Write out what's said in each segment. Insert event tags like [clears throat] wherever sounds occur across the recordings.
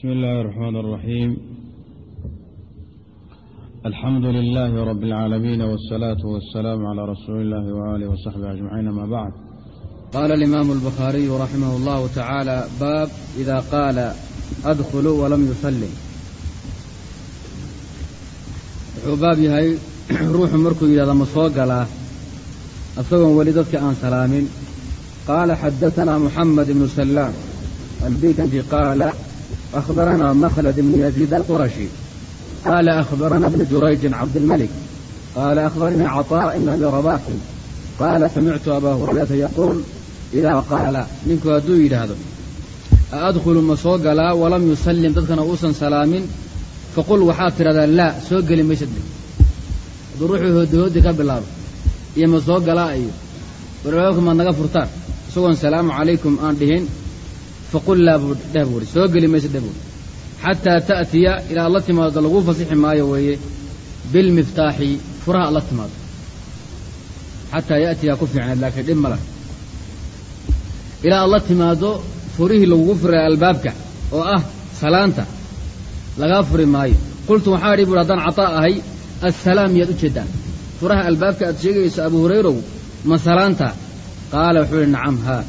بسم الله الرحمن الرحيم الحمد لله رب العالمين والصلاة والسلام على رسول الله وآله وصحبه أجمعين ما بعد قال الإمام البخاري رحمه الله تعالى باب إذا قال أدخل ولم يسلم wuxuu baab yahay ruuxu markuu yidhahdo ma soo galaa isagoon weli dadka aan salaamin qaala xadaثana muxamed ibnu salaam albikandi qaala أخبرنا مخلد بن يزيد القرشي قال أخبرنا ابن جريج عبد الملك قال أخبرني عطاء بن أبي رباح قال سمعت أبا هريرة يقول إذا قال ninku hadduu yidhaahdo aadkhulu ma soo galaa walam yusallim dadkana uusan salaamin faqul waxaad tidhahdaa laa soo geli maysid hadduu ruuxuu hoodihoodi ka bilaabo iyo ma soo galaa iyo waralku maad naga furtaan isagoon salaamu calaykum aan dhihin faqul laa buu dheh buuhi soo geli maysid dheh buuhi xataa ta'tiya ilaa ad la timaado laguu fasixi maayo weeye bilmiftaaxi furaha ad la timaado xataa ya'tiya ku fiicneed laakiin dhib ma lah ilaa ad la timaado furihii lagugu furay albaabka oo ah salaanta lagaa furi maayo qultu waxaa idhi buuhi haddaan cataa ahay assalaam miyaad u jeeddaan furaha albaabka aad sheegayso abu hurayrow ma salaanta qaala wuxuu ihi nacam haa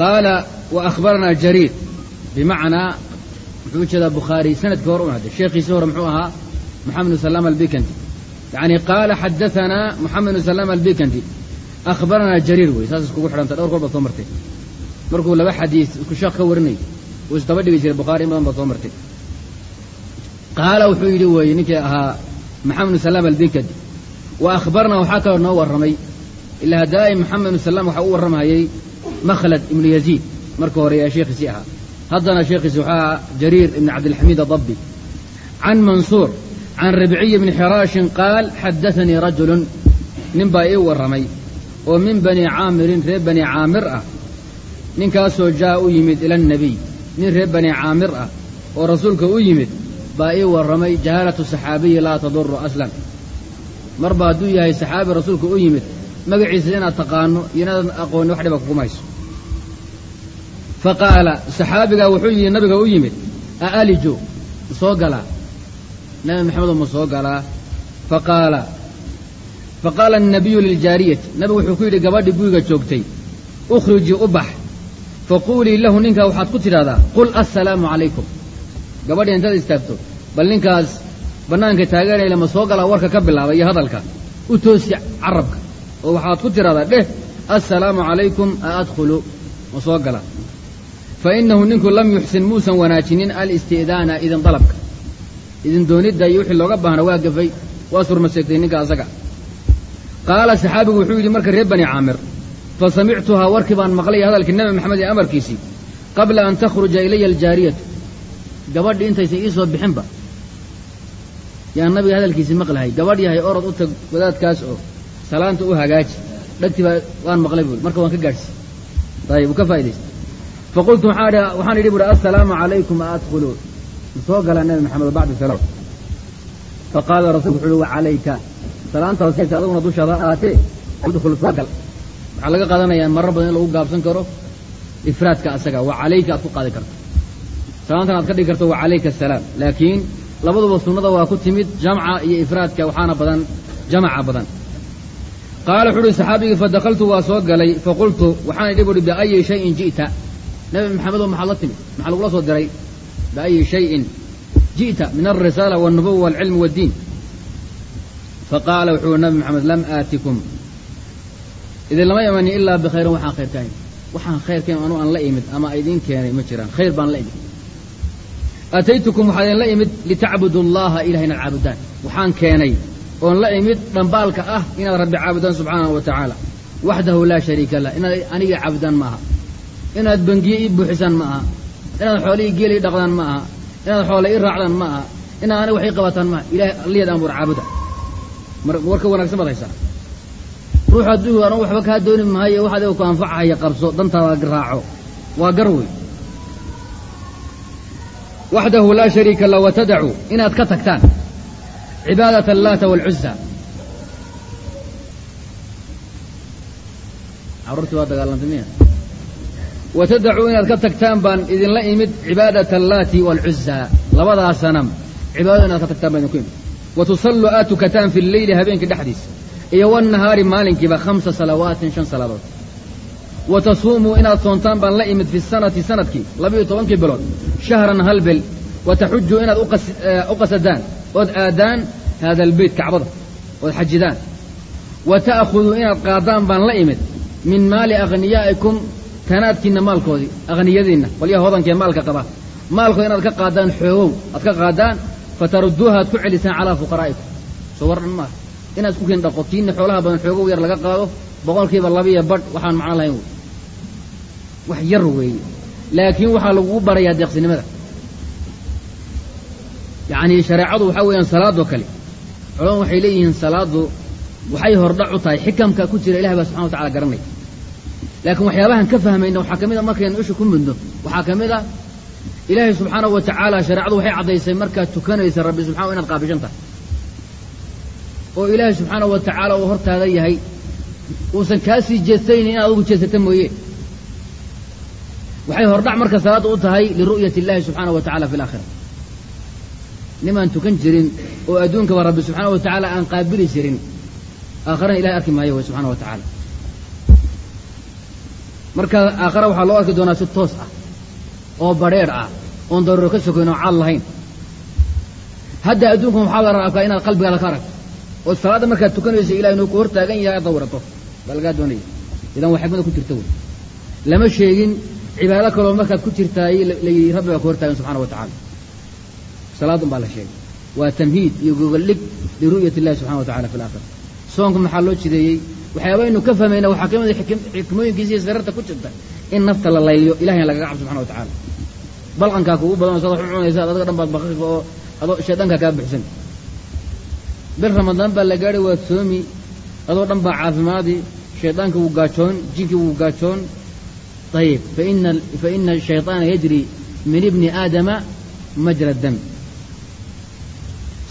qaala wa akhbaranaa jariir bimacnaa wuxuu u jeedaa bukhaari sannadkii hore u hadde sheekhiisii hore muxuu ahaa moxamed bnu salaam albikandi yacni qaala xadaanaa moxamed bnu salaam albikandi akhbaranaa jariir wey saas iskugu xidhantay dhowr kor baad soo martay markuu laba xadiis isku sheekh ka warinayo uu isdaba dhigi jiray bukhaari in badan baad soo martay qaala wuxuu yidhi weeye ninkii ahaa maxamed bnu salaam albikandi wa akhbarnaa waxaa kaloo noo warramay ilaa daa'im maxamed bnu salaam waxaa u warramhayay makhlad ibnu yaziid marka hore yaa sheekhiisii ahaa haddana sheekhiisi waxaa ahaa jariir ibni cabdilxamiid adabbi can mansuur can ribciyi bni xiraashin qaal xadaanii rajulun nin baa ii warramay oo min bani caamirin reer bani caamir ah ninkaasoo jaa'a u yimid ila annebiy nin reer bani caamir ah oo rasuulka u yimid baa ii warramay jahaalatu saxaabiyi laa taduru aslan. Marba hadduu yahay saxaabi rasuulka u yimid magaciisa inaad taqaano iyo inaadan aqoonni wax dhiba kugumayso fa qaala saxaabigaa wuxuu yidhi nabiga u yimid a alijo ma soo galaa nabi maxamedoo ma soo galaa faqaala fa qaala annabiyu liljaariyati. Nabigu wuxuu ku yidhi gabadhii guriga joogtay ukhrijii u bax faquulii lahu ninkaa waxaad ku tidhahdaa qul assalaamu calaykum. Gabadhii intaad istaagto bal ninkaas bannaanka taaganayla ma soo galaa warka ka bilaaba iyo hadalka. U toosi carabka oo waxaad ku tidhahdaa dheh assalaamu calaykum a adkhulu ma soo gala fa innahu ninku lam yuxsin muusan wanaajinin alisti'daana idin dalabka idin doonidda iyo wixii looga baahna waa gafay waa surmaseegtay ninka asaga qaala saxaabigu wuxuu yidhi marka reer bani caamir fa samictuhaa warkii baan maqlay hadalkii nebi maxamed ee amarkiisii qabla an takhruja ilaya aljaariyatu gabadhii intaysan ii soo bixinba yaan nabiga hadalkiisii maqlahay gabadh yahay orod u tag wadaadkaas oo salaanta u hagaaji dhagtii baa waan maqlay buui marka waan ka gaadhsiy ayib uu ka faa'idaystay faqultu waxaan idhi buuhi assalaamu calaykum a adkhulu ma soo galaa nebi maxamed bacda salaam faqaala rasulku wuxu uhi wacalayka salaanta hooseyta aduguna dushaada ahaatee udkhul soo gal waxaa laga qaadanayaa marar badan in lagu gaabsan karo ifraadka asaga wa aad ku qaadi karto salaantan aad ka dhigi karto wa calayka laakiin labaduba sunnada waa ku timid jamca iyo ifraadka waxaana badan jamaca badan qaala wuxu uhi saxaabigii fadakaltu waa soo galay faqultu waxaan idhi buuhi biayi shayin ji'ta nebi maxamedow maxaad la timid maxaa lagula soo diray? Biayi shayin ji'ta min alrisaala walnubuwa walcilmi waaddiin faqaala wuxuu nabi maxamed lam aatikum. Idin lama imani ilaa bikhayrin waxaan khayr ka imid waxaan khayrka anu aan la imid ama idiin keenay ma jiraan. Khayr baan la imid. Ataytukum waxaa idinla imid litacbudu allaha inaad caabudaan. Waxaan keenay oon la imid dhambaalka ah inaad rabbi caabudaan subxaanahu wa tacaala. Waxdahu laa shariika lah. Inaad aniga caabudaan ma inaad bangiye ii buuxisaan ma aha. Inaad xoole ii ii dhaqdaan ma aha. Inaad xoole ii raacdaan ma aha. Inaad aniga wax ii qabataan ma aha. Ilahay alliyaad ambuur caabuda. Warka wanaagsan baad haysaa. Ruux hadduu anu waxba kaa dooni maayo wax adiga ku anfacahaya qabso dantaada raaco waa gar wey waxdahu laa shariika lah watadacuu inaad ka tagtaan. Cibaadat allaata waalcuza carruurtii waa dagaalantay miya watadacuu inaad ka tagtaan baan idinla imid cibaadata allaati waalcuzaa labadaa sanam cibaadada inaad ka tagtaan baan idinku imid. Wa tusalluu aad tukataan fi lleyli habeenkii dhexdiisa iyo wannahaari maalinkiiba khamsa salawaatin shan salaadood wa tasuumuu inaad soontaan baan la imid fi sanati sannadkii labiiyo tobankii bilood shahran hal bil. Wa taxujuu inaad u qasadaan ood aadaan hada albeyt kacbada ood xajidaan. Wa ta'khuduu inaad qaadaan baan la imid min maali akhniyaa'ikum tanaadkiinna maalkoodii akhniyadiinna qolyaha hodankee maalka qaba maalkooda inaad ka qaadaan xoogow aad ka qaadaan fatarudduuha aad ku celisaan calaa fuqaraa'ikum. Soo war dhan maaha. Inaad isku kiin dhaqo kiinna xoolaha badan xoogow yar laga qaado boqolkiiba labiiyo badh waxaan macno lahayn wey. Wax yar weeye laakiin waxaa lagugu barayaa deeqsinimada. Yacnii shareecadu waxaa weeyaan salaadoo kale. Culamadu waxay leeyihiin salaaddu waxay hordhac u tahay xikamka ku jira ilahi baa subxana wa tacala garanaya laakiin waxyaabahan ka fahmayna waxaa ka mid a markaynu isha ku mudno waxaa ka mid a ilaahay subxaanahu wa tacaala shareecadu waxay caddaysay markaad tukanaysa rabbi subxana inaad qaabishan tahay. Oo ilaahay subxaanahu wa tacaala uu hortaada yahay uusan kaa sii jeestaynin inaad adugu jeesata mooye. Waxay hordhac marka salaadda u tahay liru'yati illahi subxaanahu wa tacala fi alaakhira nimaan tukan jirin oo adduunkaba rabbi subxaana wa tacaala aan qaabili jirin aakharana ilahay arki maayo way subxana wa tacaala marka aakhara waxaa loo arki doonaa si toos ah oo badrheedh ah oon daruuro ka sokayn oo caad lahayn. Hadda adduunkan waxaa la rabkaa inaad qalbigaada ka aragto? Oo salaadda markaad tukanayso ilahay inuu ku hor taagan yahay aad dawrato. Baa lagaa doonaya. Idan waa xikmada ku jirta wey. Lama sheegin cibaado kaloo markaad ku jirtaay layidhi rabbi baa ku hor taagan subxana wa tacaala. Salaadun baa la sheegay. Waa tamhiid iyo gogoldhig liru'yati illahi subxana wa tacala fi alaakhira soonka maxaa loo jideeyey waxyaabaynu ka fahmayna waxaa ka mid xikmooyinkiisa iyo sararta ku jirta in nafta la layliyo ilahay lagaga cabso subxana wa tacaala. Balqankaa kugu badan saad wax u cunaysa adiga dhan baad baqiiqa oo adoo shaydaankaa kaa buxsan bil ramadaan baa la gaadhay waad soomi adoo dhan baa caafimaadi shaydaanka wuu gaajoon jinkii wuu gaajoon. Ayib faina faina ashayطaana yajri min ibni aadama majra dam.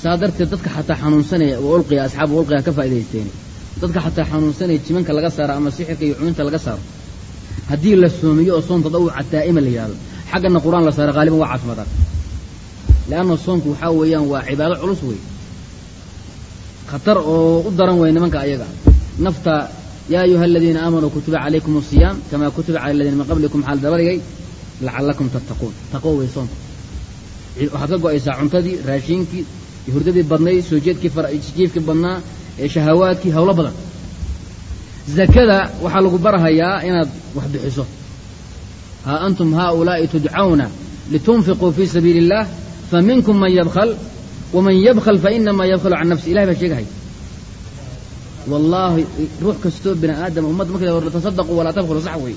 Saa darteed dadka xataa xanuunsanaya wa ulqiya asxaabu ulqiya ka faa'idaysteen dadka xataa xanuunsanaya jimanka laga saaro ama sixirka iyo cuyunta laga saaro. Haddii la soomiyo oo soon tadawuca daa'ima la yidhahdo xaggana qur'aan la saaro qaaliban waa caafimaadaan leanna soonku waxaa weeyaan waa cibaado culus wey khatar oo u daran wey nimanka ayaga. Nafta yaa ayuha aladiina aamanuu kutiba calaykum asiyaam kamaa kutiba cala aladiina min qablikum maxaa la daba lacallakum tattaquun. Taqwo wey soonka. Waxaad ka go'aysaa cuntadii raashiinkii hurdadii badnayd soo jiifkii badnaa ee shahawaadkii hawlo badan. Zakada waxaa lagu barahayaa inaad wax bixiso. Haa antum haaulaa'i tudcawna litunfiquu fii sabiili اllah faminkum man yabkl waman yabkl fainamaa yabklu can nafsi. Ilahay baa sheegahay. Wallaahi ruux kastoo bini aadam ummadda marka tasadaquu walaa tabklu sax wey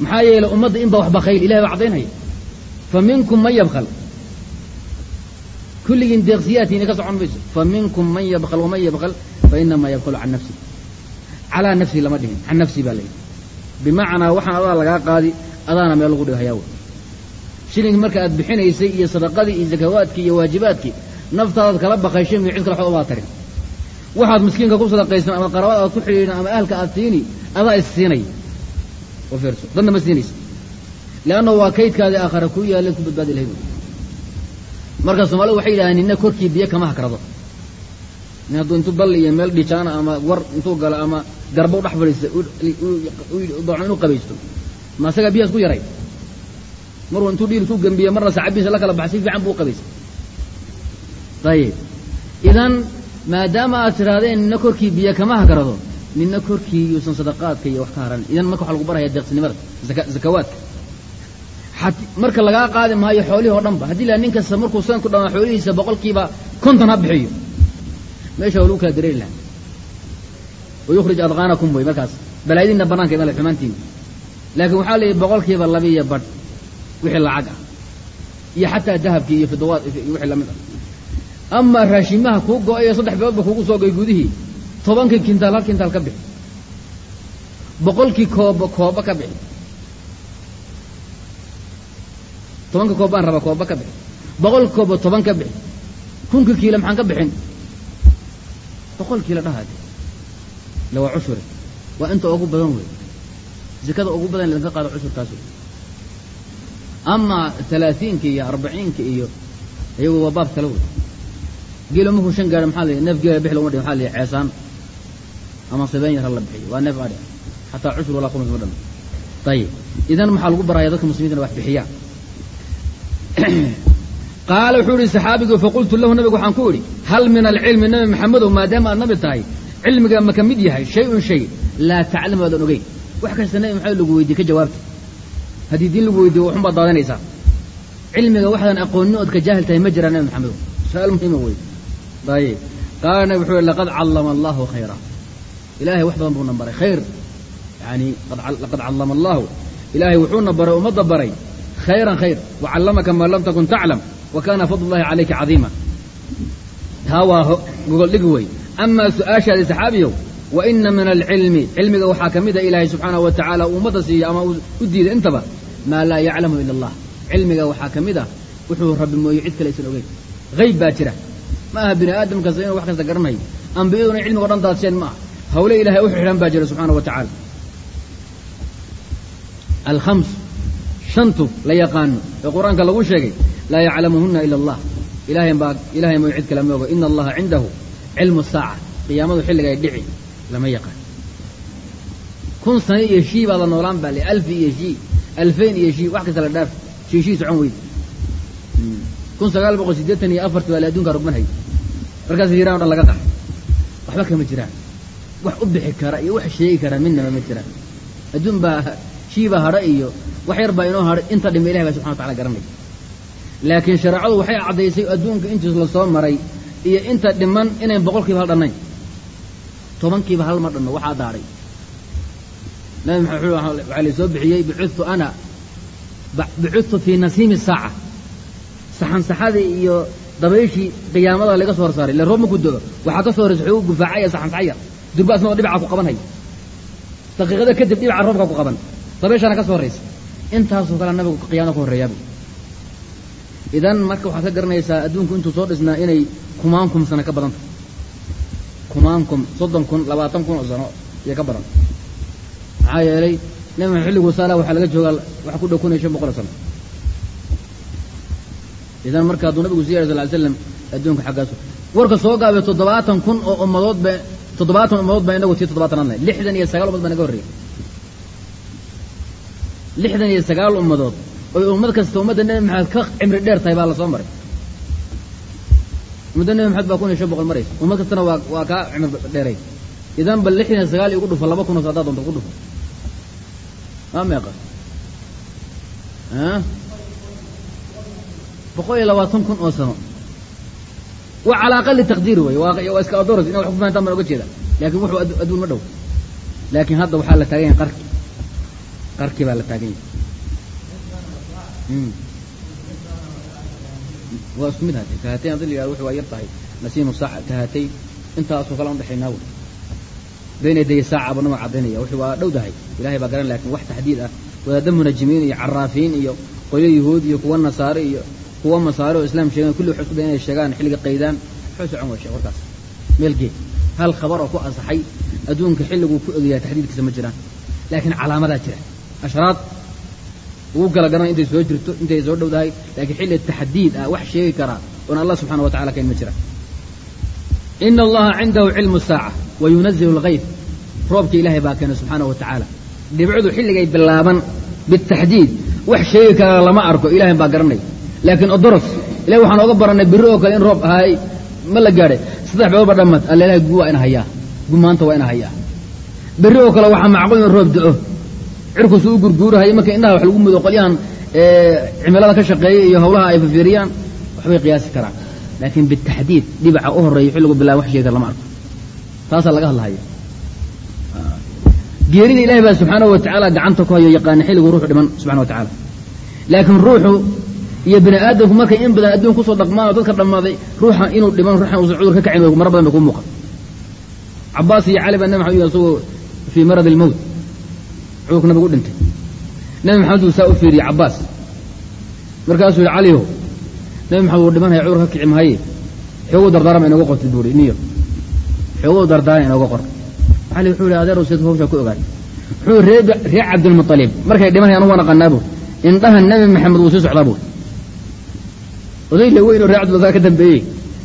maxaa yeelay ummadda inba wax bakayl ilahay baa caddaynaya faminkum man yabkl kulligiin deeqsiyaadkiina ka socon mayso faminkum man yabkl waman yabkl fainamaa yabklu can nafsi. Calaa nafsi lama dhihin can nafsi baa layidhi bimacnaa waxaan adaa lagaa qaadi adaana meel lagu dhigahayaa wey. Shilinki marka aad bixinaysay iyo sadaqadii iyo zakawaadkii iyo waajibaadkii naftaadaad kala baqayshay miyo cid kale waxba umaa tarin. Waxaad miskiinka ku sadaqaysan ama qarabada aad ku xidhiidhan ama ahalka aad siini adaa is siinaya oo fiirso. Ma siinaysa leanna waa kaydkaadii aakhara kuu yaalay ku badbaadi lahayd marka soomaalida waxay yidhahdeen nina korkii biyo kama hakrado hadduu intuu bal iyo meel dhijaana ama war intuu galo ama garba u dhex fadhiista doono inuu qabaysto ma asagaa biyahaas ku yaray. Maruu intuu dhiil ku gembiye marna sacabiisa la kala baxa si fiican buu u ayib idan maadaama aad tidhaahdeen nina korkii biyo kama hakrado nina korkii yuusan sadaqaadka iyo wax ka haran. Idan marka waxa lagu baraya deeqsinimada zakawaadka marka lagaa qaadi maayo xoolihii oo dhan haddii la nin markuu sanadku dhamaa xoolihiisa boqolkiiba konton ha bixiyo. Meesha waa lagu kala dareeri lahaa. Wayukhrij adqaanakum wey markaas. Balaayadiinna bananka imale xumaantiina laakiin waxaa la yidhi boqolkiiba labiiyo badh wixii lacag ah. Iyo xataa dahabkii iyo fidawaad wixii la mid ah. Amaa raashimaha kuu go'ay ee saddex biloodba kugu soo goy gudihii tobankii kintaal hal kintaal ka bixi. Boqolkii koobo kooba ka bixi tobanka koobbaan rabaa kooba ka bixi boqolki koobo toban ka bixi kunka kiila maxaan ka bixin? Boqol kiila dhahaade ila waa cushuri waa inta ugu badan wey zakada ugu badan laga qaado cushurkaas amaa talaatiinka iyo arbaciinka iyo iyagu waa baab kale wey geelo markuu shan gaadho maxaa la neef geela bix laguma dhihi maxaa la ceesaan. Ama sabeen yar ha la bixiyo waa neef adhi xataa cushur walaa khumus ma dhamo ayib idan maxaa lagu baraya dadka muslimiintana wax bixiyaan [clears throat] qaala wuxuu ihi saxaabigu faqultu lahu nabigu waxaan ku idhi hal min alcilmi nabi maxamedow maadaama aad nabi tahay cilmiga ma ka mid yahay shay-un shay laa taclamu aadan ogeyn. Wax kasta nabi maxamed lagu weydiye ka jawaabta. Haddii diin lagu weydiyo waxun daadanaysaa. Cilmiga waxdaan aqoonin ood ka jaahil tahay ma jiraa nabi maxamedow. Su'aal muhiima wey ayib qaala nabi wuxuu ihi laqad callama allahu khayra. Ilaahay wax badan buuna baray. Khayr yani laqad callama allahu ilaahay wuxuuna baray ummadda baray khayran khayr wacallamaka maa lam takun taclam wa kaana fadl llahi calayka cadiima taa waa gogoldhig wey. Amaa su'aashaadii saxaabiyow wa ina min alcilmi cilmiga waxaa ka mid a ilaahay subxaanahu wa uu ummadda siiya ama u diiday intaba maa laa yaclamu ila allah. Cilmiga waxaa ka mid ah wuxuu rabbi mooye cid kale aysan ogeyn. Hayb baa jira. Ma aha bini aadam inuu wax kasta garanayo ambiyaduna cilmiga o dhan daadsheen ma aha. Hawle ilahay u xidhan baa jira subxaana wa tacaala alkhams shantu la yaqaano ee qur'aanka lagu sheegay laa yaclamuhuna ila allah. Ilahay baa ilahay mooy cid kale ma ina allaha cindahu cilmu saaca. Qiyaamadu xilligay dhici lama yaqaan. Kun sano iyo shii baada noolaan baa alfi iyo shii. Alfayn iyo shii. Wax kasta la dhaaf. Shii socon weyde kun sagaal boqol siddeetan iyo afarti baa le adduunkaa rugmanhay markaas hiiraan o dhan laga qaxay waxba kama jiraan. Wax u bixi kara iyo wax sheegi kara midnaba ma jiraan. Adduun baa shiibaa hadha iyo wax yar baa inoo hadhay inta dhima ilahi baa subxana wa tacala garanaya laakiin shareecadu waxay caddaysay adduunka intiis la maray iyo inta dhiman inayn boqolkiiba hal dhannayn tobankiiba hal ma dhanno waxaa daaray. Nabi maxamed waxaa la soo bixiyey bicudtu ana bicudtu fii nasiimi saaca. Saxansaxadii iyo dabayshii qiyaamada laga soo horsaaray. Le roob markuu do waxaa ka soo horeysa wuxuu gufaacaya saxansaxaya durba dhibcaa ku qabanhay. Daqiiqada kadib dhibaca roobka ku qaban dabeeshaana ka soo horraysa intaasoo kale nabigu qiyaamada ka horreeyaaba idan marka waxaad ka garanaysaa adduunku intuu soo dhisnaa inay kumaan kun sano ka badanta kumaan kun soddon kun labaatan kun oo sano iyo ka badan. Maxaa yeelay nabi maxamed xilligu saala waxaa laga joogaa waxa ku dhow kun iyo shan boqol sano. Idan marka hadduu nabigu sii sal slam adduunka xaggaasu. Warka soo gaabay toddobaatan kun oo ummadood ba toddobaatan ummadood baa inagu tii toddobaatan adnay lixdan iyo sagaal ummad baa naga horreeyay lixdan iyo sagaal ummadood. Oy ummad kasta ummadda nebi maxamed ka cimri dheer tahay baa la soo maray. Ummadda nebi maxamed baa kun iyo shan boqol maraysa ummad kastana waa waa kaa cimri dheeray. Idan bal lixdan iyo sagaal igu dhufo laba kun oo haddaad doonto ku dhufo. Maa meeqa. Boqol iyo labaatan kun oo sano. Waa calaa aqali taqdiir wey waa iska adoras ina wax ku fahantaan baan oga jeeda laakin wuxuu adduun ma dhow. Laakiin hadda waxaa la taagan yahay qarki qarki baa la taagan yahay. Waa isku mid hate kahatayn haddii la yihahdo wuxu waa yar tahay. Nasiimu saaca kahatayn intaasoo kale an dhexaynaa wey bayna yaday saaca buu nabiga caddaynaya wuxuu waa dhow dahay ilahay baa garan laakiin wax taxdiid ah. Wadaadda munajimiin iyo caraafiin iyo qolyo yahuud iyo kuwa nasaare iyo kuwa masaare oo islaam sheegan kulli waxay isku dayan inay sheegaan xilliga qaydaan. Waxay socon weshe warkaas. Meel geed. Hal khabar oo ku ansaxay adduunka xilliguu ku egayaa taxdiidkiisa ma jiraan. Laakiin calaamadaa jira ashraad ugu kala garan intay soo jirto intay soo dhowdahay laakiin xilli taxdiid ah wax sheegi karaa oon allah subxana wa tacala kayn ma jira ina allaha cindahu cilmu saaca wa yunazilu algayb roobka ilaahay baa keenay subxaana wa tacaala dhibicdu xilligay bilaaban bitaxdiid wax sheegi karaa lama arko ilahay baa garanay laakiin odoros ilahi waxaan ooga barannay birri oo kale in roob ahaay ma la gaadhay saddex biloodba dhammad alla ilahay gu waa ina hayaa gu maanta waa ina hayaa berri oo kale waxaa macquul in roob do-o cirkusu u gurguurahayo marka indhaha wax lagu mudo qolyahan cimilada ka shaqeeya iyo hawlaha ay fafiiriyaan waxbay qiyaasi karaan. Laakiin bitaxdiid dhibaca u horreeya xilligu bilaaba wax sheegi kara lama arko. Taasaa laga hadlahaya geerida ilahay baa subxaanahu wa tacaala gacanta ku hayo yaqaana xilligu ruuxu dhiman subxana wa tacaala. Laakiin ruuxu iyo bini aadamku markay in badan adduun ku soo dhaqmaanoo dadka dhammaaday ruuxa inuu dhiman ruuxan uusan cudur ka kacin maro badan bay ku muuqan. Cabaas iyo cali baa nabi maxamed isagoo fii marad almowt cudurku nabigu u dhintay. Nabi maxamed uu saa u fiiriyey cabaas markaasuu yihi caliyo nabi maxamed uu dhimanaya cudur ka kici mahaye dardaarama inooga qortid buuri niyo. Xoogow dardaaran inooga qor. Cali wuxuu yihi adeerow seed hawshaa ku ogaay wuxuu reer cabdilmualib markay dhimanayaan uga naqanaabu indhaha nebi maxamed wuu sii socdaa buuri oday weyn oo reer cabdilmualib ka dambeeyey.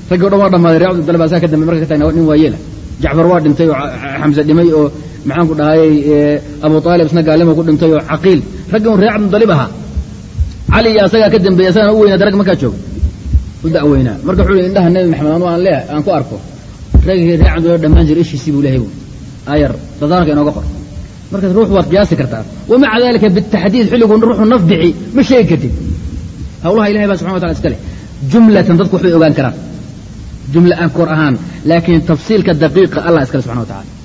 Raggii o dhan waa dhammaaday reer cabdilmualib asaa ka dambeey marka ka tagna nin waa yeela jacfar waa dhintay oo xamse dhimay oo maxaanku dhahayey abu aalib isna gaalimo ku dhintay oo caqiil. Raggi un reer cabdilmualib ahaa. Cali iyo asagaa ka dambeeyey asagana u weynaa darag markaa jooga. U daweynaa marka wuxuu indhaha nebi maxamed anu aan leeyahay aan ku arko. Raggii reer cabdilmualib dhammaan jira ishiisii buu lehay bu ayar dadaanka inooga qor. Markaas ruux waad qiyaasi kartaa. Wamaca dalika bitaxdiid xilligu ruuxu naf bixi ma sheegi kartid. Hawlaha ilahay baa subxana wa tala iska leh. Jumlatan dadku waxbay ogaan karaan. Jumla aan kor ahaan laakiin tafsiilka daqiiqa allah iskale subxana wa tacala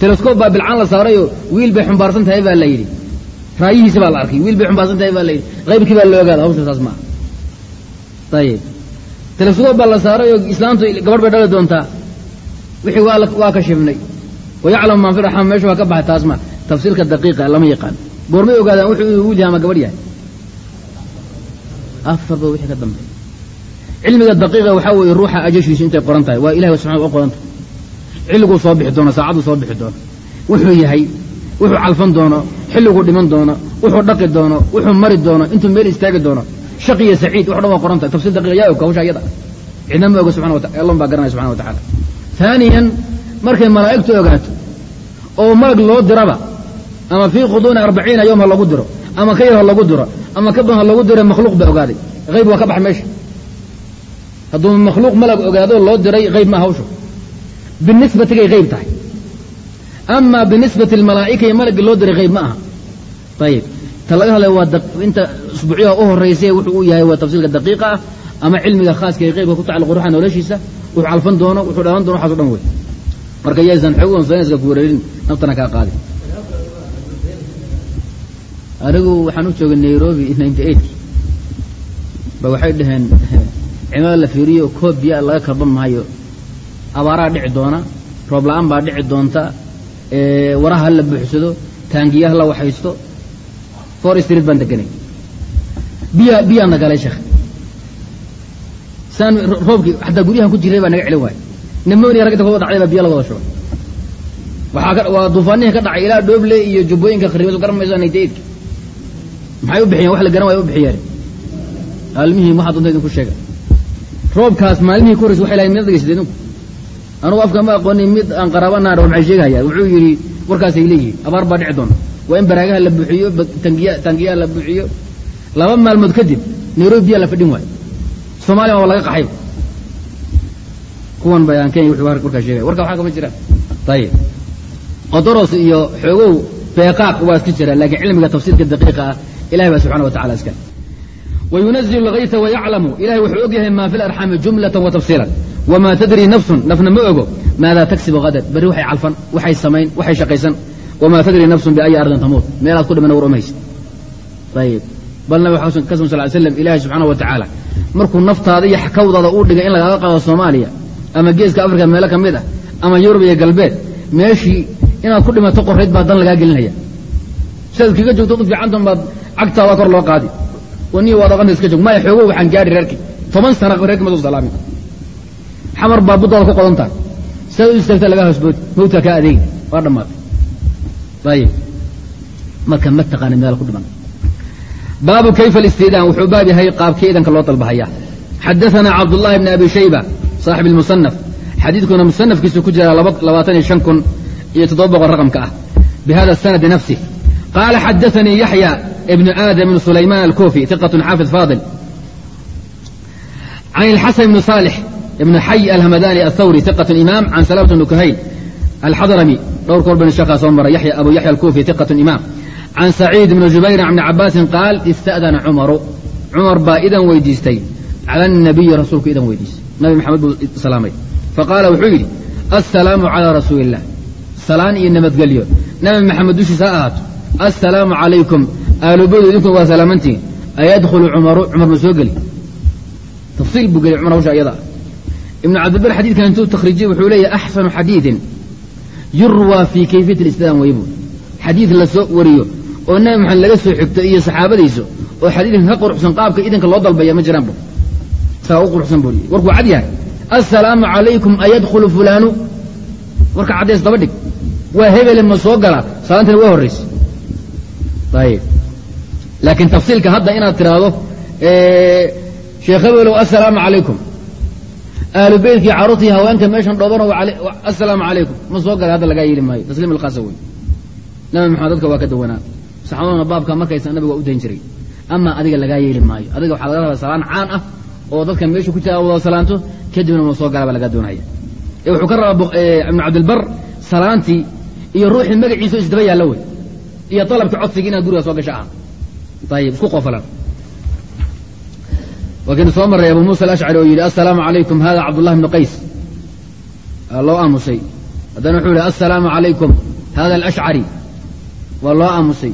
telescob baa bilcaan la saarayoo wiil bay xumbaarsan tahay baa la yidhi. Raayihiisi baa la arkay wiil bay xumbaarsan tahay baa la yidhi. Qaybkii baa la ogaada hawsha saas maaha ayib telescob baa la saarayoo islaamtu gabadh bay dhali doontaa. Wixii waa ka shifnay wayaclamu maa fi raxam meesha waa ka baxay taas ma tafsiilka daqiiqa lama yaqaan. Goormay ogaadaan wuxuu wiil yahay ama gabadh yahay. Afarba wixii ka dambeey cilmiga daqiiqa waxaa weeye ruuxa ajashiisu intay qoran tahay waa ilahi subxana wa qoran tahay xilliguu soo bixi doono saacaduu soo bixi doono. Wuxuu yahay wuxuu calfan doono xilliguu dhiman doono wuxuu dhaqi doono wuxuu mari doono intuu meel istaagi doono. Shaq iyo saciid wax dhan waa qoran tahay. Tafsiil daqiiqa yaa og hawsha iyada cidna ma oga subxana wa taala allah baa garanaya subxana wa tacala. Haaniyan markay malaa'igtu ogaato oo malag loo diraba ama fii khuduuni arbaciina yowm ha lagu diro ama ka yar ha lagu diro ama ka badan ha lagu diro makhluuq ba ogaaday. Hayb waa ka baxay meesha. Hadduu makhluuq malag ogaado loo diray hayb ma hawshu binisbatigay hayb tahay ama binisbati almalaa'ika iyo malagii loo diray hayb ma aha ayib ta laga waa inta usbuucyaha u horraysay wuxuu u yahay waa tafsiilka daqiiqa ah ama cilmiga khaaska ee qaybka ku tacalluq ruuxa noloshiisa wuxuu calfan doono wuxuu dhalan doono waxaas o dhan wey marka yaysan xoog sayniska ku wareerin naftana kaa qaadi anigu waxaan u joogay nairobi ninety eight ba waxay dhaheen cimada la fiiriyo koob biyaa laga karban maayo abaaraa dhici doona roob la'aan baa dhici doonta waraha ha la buuxsado taangiya ha la waxaysto for street baan deganay. Biya biyaana galay sheekh. Saan roobkii xataa guryahan ku jiray baa naga celin waaya nimoniya ragda kuwa dhacday baa biya laga wada shubay waxaa waa duufaanihii ka dhacay ilaa dhooble iyo jubbooyinka khariibaso garan maysa naytaidka maxay u bixiyeen? Wax la garan waaya u bixiyeen. Maalmihii waxaa doonta idinku sheega roobkaas maalmihii ku horreysa waxay lahayn mid dhegeysateen idinku anugu afka ma aqoonin mid aan qaraabanaar war maxay sheegahayaan wuxuu yidhi warkaasay leeyihiin abaar baa dhici doona. Waa in baraagaha la buuxiyo tangiya tangiyaha la buuxiyo laba maalmood kadib nairobi biyaa la fadhin waayo. Soomaliya waa laga qaxay. Kuwan bayaan kenya wuxuu warkaa sheegay. Warka waxaa kama jiraan ayib qodoros iyo xoogow beeqaaq waa iska jiraan laakiin cilmiga tafsiirka daqiiqa ah ilahay baa subxana wa tacala iska wayunazilu lgayta wayaclamu ilahay wuxuu og yahay maa fi larxaami jumlatan wa tafsiilan wamaa tadri nafsun nafna ma ogo maadaa tagsibu hadan berri waxay calfan waxay samayn waxay shaqaysan wamaa tadri nafsun biayi ardin tamuut meelaad ku dhimana war uma haysid ayib bal nabig ka sal sal slam ilahay subxaana wa markuu naftaada iyo xakawdaada uu dhigay in lagaaga qaado soomaaliya ama geeska afrika meelo ka mid ah ama yurub iyo galbeed meeshii inaad ku dhimato qorayd baa dan lagaa gelinaya sidaad kaga joogto u fiicantan baad cagtaada kor loo qaadi wani waad aqanta iska joog maya xoogo waxaan gaadhi reerkii toban sana reerki madu salaamin xamar baa buddaada ku qodantaa sidaad u istaagta lagaa hoosboodi mawdkaa kaa adeegi waa dhammaatay ayib marka ma taqaani meel ku dhiman baabu kayfa اlistidaan wuxuu baab yahay qaabkii idanka loo dalbahaya xadaثana cabdullahi bn abi shayba saaxib اlmusanaf xadiidkuna musanafkiisu ku jira labaatan iyo shan kun iyo toddoba boqol raqamka ah bihada sanadi nafsih qaala xadaثanii yaxya ibn aadam ibn sulayman alkufi iqaة xaafid faadil can اlxasan bn salix ibn xay alhamadani aلthawri iqaة imaam can salamة bn kuhayn alxadrami dhowr koor ban sheekhaa soo maray abu yaxya alkufi iqaة imaam can saciid bni jubayr can bni cabaasin qaal ista'dana cumaru cumar baa idan weydiistay cala anabiyi rasuulku idan weydiistay nabi maxamed buu salaamay faqaala wuxuu yidhi assalaamu calaa rasuuli illah salaan iyo nabadgelyo assalaamu calaykum aalubadu idinkuna waa salaamantihin ayadkhulu cumaru cumar ma soo geli. Tafsiil buu geliy cumar hawsha iyada ibnu cabdilbar xadiidkan intuu takhriijiyey wuxuu leeyahy axsanu xadiidin yurwaa fii kayfiyati alislaam weybu xadiid la wariyo oo nabi maxamed laga soo xigto iyo saxaabadiisu oo xadiidkan ka quruxsan qaabka idanka loo dalbaya ma jiraanbu saa u quruxsan buu warku waa cad yahay. Assalaamu calaykum ayadkhulu fulaanu warka caddays daba dhig. Waa hebele ma soo gala. Salaantana waa horraysa ayib laakiin tafsiilka hadda inaad tiraahdo sheekh assalaamu calaykum ahlu beytkii carruurtii haweenka meeshan dhoobano assalaamu calaykum ma soo gala hadda lagaa yeeli maayo tasliim alkhaasa wey nabi maxamed dadka waa ka dawanaa saxaabaduna baabka markaysan nabiga u dayn jiray ama adiga lagaa yeeli maayo adiga waxaa laga rabaa salaan caan ah oo dadka meesha ku jira wada salaanto kadibna ma soo gala baa lagaa doonaya wuxuu ka rabaa ibnu cabdilbar salaantii iyo ruuxii magaciisa isdaba yaallo wey iyo dalabka codsigii inaad guriga soo gasho ah. Ayib isku qofalan wakiinu soo marray abu muusa alashcari oo yidhi assalaamu calaykum hada cabdullahi bnu qays. Loo aamusay. Haddana wuxuu yihi assalaamu calaykum hada alashcari waa loo aamusay.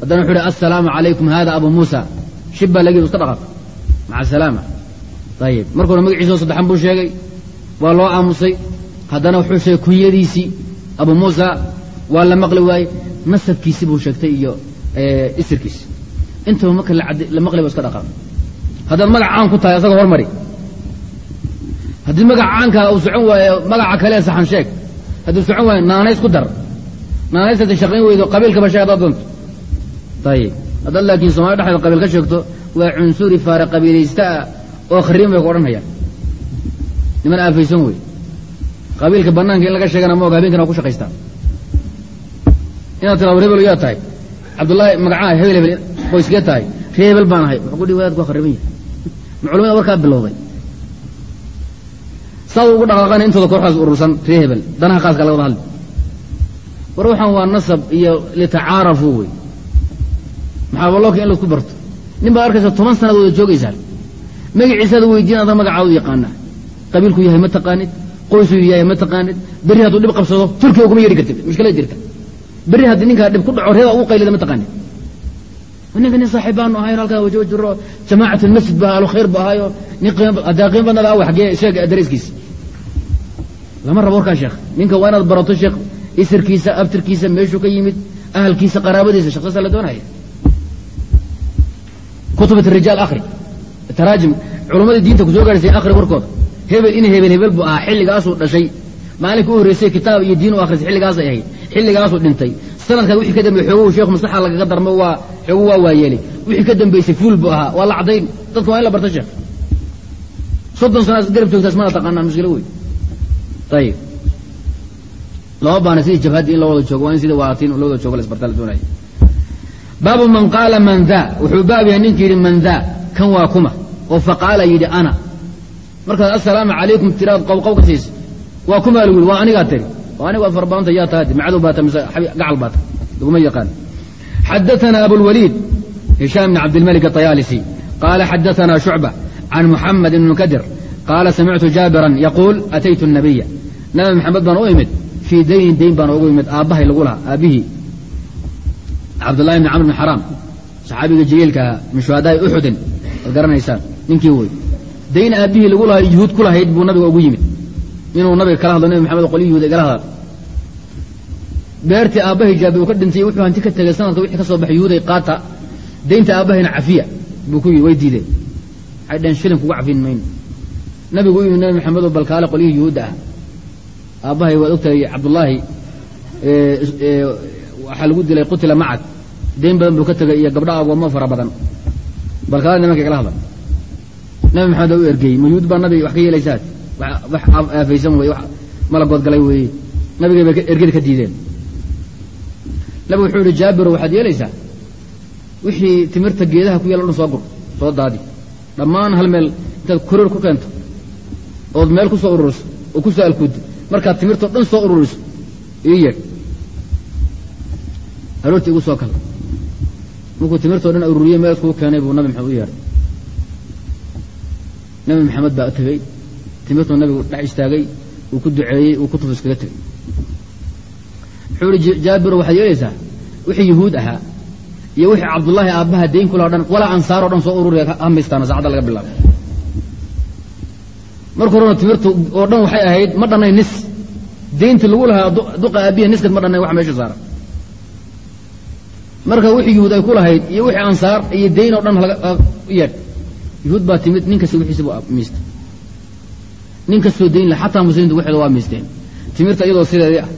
Haddana wuxuu yihi assalaamu calaykum hada abu muusa. Shib baa lagiid iska dhaqaq maca salaama. Ayib markuuna magaciisa saddexan buu sheegay. Waa loo aamusay. Haddana wuxuu sheegay kunyadiisii abu muusa. Waa la maqli waaye nasabkiisi buu sheegtay iyo isirkiisi. Intaba marka la maqli ba iska dhaqaaq haddaad magac caan ku tahay asaga hormari. Haddii magac caankaa uu socon waayo magaca kale saxan sheeg. Hadduu socon waayo naanays ku dar. Naanaysata shaqayn weydo qabiilkaba sheeg haddaad doonto ayib haddaad laakiin somalia dhexdeeda qabiil ka sheegto waa cunsuri faare qabiilaysta ah oo khariin bay ku odhanayaan niman aafaysan wey. Qabiilka banaanka in laga sheegana maoga habeenkana waa ku shaqaystaa inaad tiraado hebel yaa tahay cabdullaahi magacaha hebel hebel qoyskee tahay. Ree hebel baan ahay. Wuxuu ku dhi wadaadku waa khariban warkaa bilowday saad ugu dhaqaaqana intooda kooxdaas urursan ree hebel. Danaha khaaska laga wada hadli. War waxaan waa nasab iyo litacaarafu wey. Maxaa balooka in la isku barto? Nin baad arkaysa toban sanaad wada joogaysaa magaciisaad weydiin magacaadu yaqaanaa qabiilku yahay ma taqaanid? Qoysuu yahay ma taqaanid? Berri hadduu dhib qabsado turkiga kuma yeedhi kartid. Mushkilad jirta berri haddii ninkaa dhib ku dhaco reeda ugu qaylida ma taqaanid ninka nin saaxiib baanu ahayn halkaa wajo jiro jamacat masjid ba ahlu khayr ba ahaayo nin haddaa qiim badnada awa xagee sheeg dareeskiisa lama rabo warkaa sheekh. Ninka waa inaad barato sheekh isirkiisa abtirkiisa meeshuu ka yimid ahalkiisa qaraabadiisa shaqsaasa la doonaya kutubat rijaal akhri. Taraajim culummadii diinta ku soo gaadhaysay akhri warkooda. Hebel in hebel hebel buu ahaa xilligaasuu dhashay maalinka u horreysay kitaab iyo diin u akhrisay xilligaasay ahayd. Xilligaasuu dhintay. Sanadkaas wixii ka dambeeye xooguhu sheekhu maslaxa lagaga darmo waa xoogu waa waayeelay. Wixii ka dambeysay fuul buu ahaa. Waa la caddayn dadka waa in la barta sheekh soddon sanaad garab joogtaas mana taqaanaa mushkilo wey ayib lama baana sidii jabhaddii in la wada joogo waa in sidii waatiin la wada joogo la isbartaa la doonaya baabu man qaala man daa wuxuu baab yahay ninkii yidhi man daa kan waa kuma. Oo faqaala yidhi ana. Markaad assalaamu calaykum tiraad qowqow ka siisa waa kumaa lagu yidhi waa anigaa tiri waa anigu aad farabaanta yaa tahadi macadow baata mise gacal baata laguma yaqaan xadaثana abulwaliid hishaam bn cabdilmalik aطayaalisi qaala xadaثana shucba can muxamed ibn munkadir qaala samictu jaabiran yaquul ataytu الnabiya nabi maxamed baan u imid fii daynin dayn baan ugu imid aabbahay lagu lahaa aabbihii cabdullahi bni camr bn xaraam saxaabiga jaliilka ahaa min shuhadaai uxudin waad garanaysaan ninkii wey dayn aabbihii lagu lahaa yuhuud ku lahayd buu nabiga ugu yimid inuu nabiga kala hadlo nabi maxamed qolyo yuhuud igala hadal beertii aabbahay jaabi uu ka dhintay wuxuu hanti ka tegay sanadka wixii ka soo baxay yuhuuday qaata. Daynta aabbahayna cafiya buu ku yidhi way diideen. Waxay dhaheen shilin kugu cafin mayno nabigu u yimid nabi maxamed oo balkaale qolyihii yuhuudda ah. Aabbahay waad ogtahay cabdullaahi waxaa lagu dilay qutila macad. Dayn badan buu ka tegay iyo gabdho agoomo fara badan. Balkaale nimanka igala hadal nabi maxamed u ergeeyey ma baa nabiga wax ka yeelaysaa wax aafaysan wax malagood galay weeye. Nabigay bay ergada ka diideen. Nabigu wuxuu yihi jaabiro waxaad yeelaysaa? Wixii timirta geedaha ku yaalla o dhan soo gur soo daadi. Dhammaan hal meel intaad koror ku keento ood meel ku soo ururiso oo ku soo alkuuddo markaad timirtao dhan soo ururiso ii yeedh aroortii igu soo kala. Markuu timirtao dhan ururiyey meel iskuu keenay buu nabi maxamed u yeedhay. Nabi maxamed baa tegey timirtuu nabigu dhex istaagay uu ku duceeyey uu kutuf iskaga tegey wuxuu ihi jaabiro waxaad yeelaysaa? Wixii yuhuud ahaa iyo wixii cabdullaahi aabbaha dayn kula o dhan walaa ansaar o dhan soo ururiya hamaystaana saacadda laga bilaabo. Marka horena timirtu oo dhan waxay ahayd ma dhannay nis. Dayntii lagu lahaa duqa aabbiha niskad ma dhannay wax meesha saara. Marka wixii yuhuud ay ku lahayd iyo wixii ansaar iyo dayn oo dhan yeedh. Yuhuud baa timid nin kasta wixiisa buu nin kastoo dayn lah xataa muslimiintu waxeeda waa miisteen timirta iyadoo sideedii ah.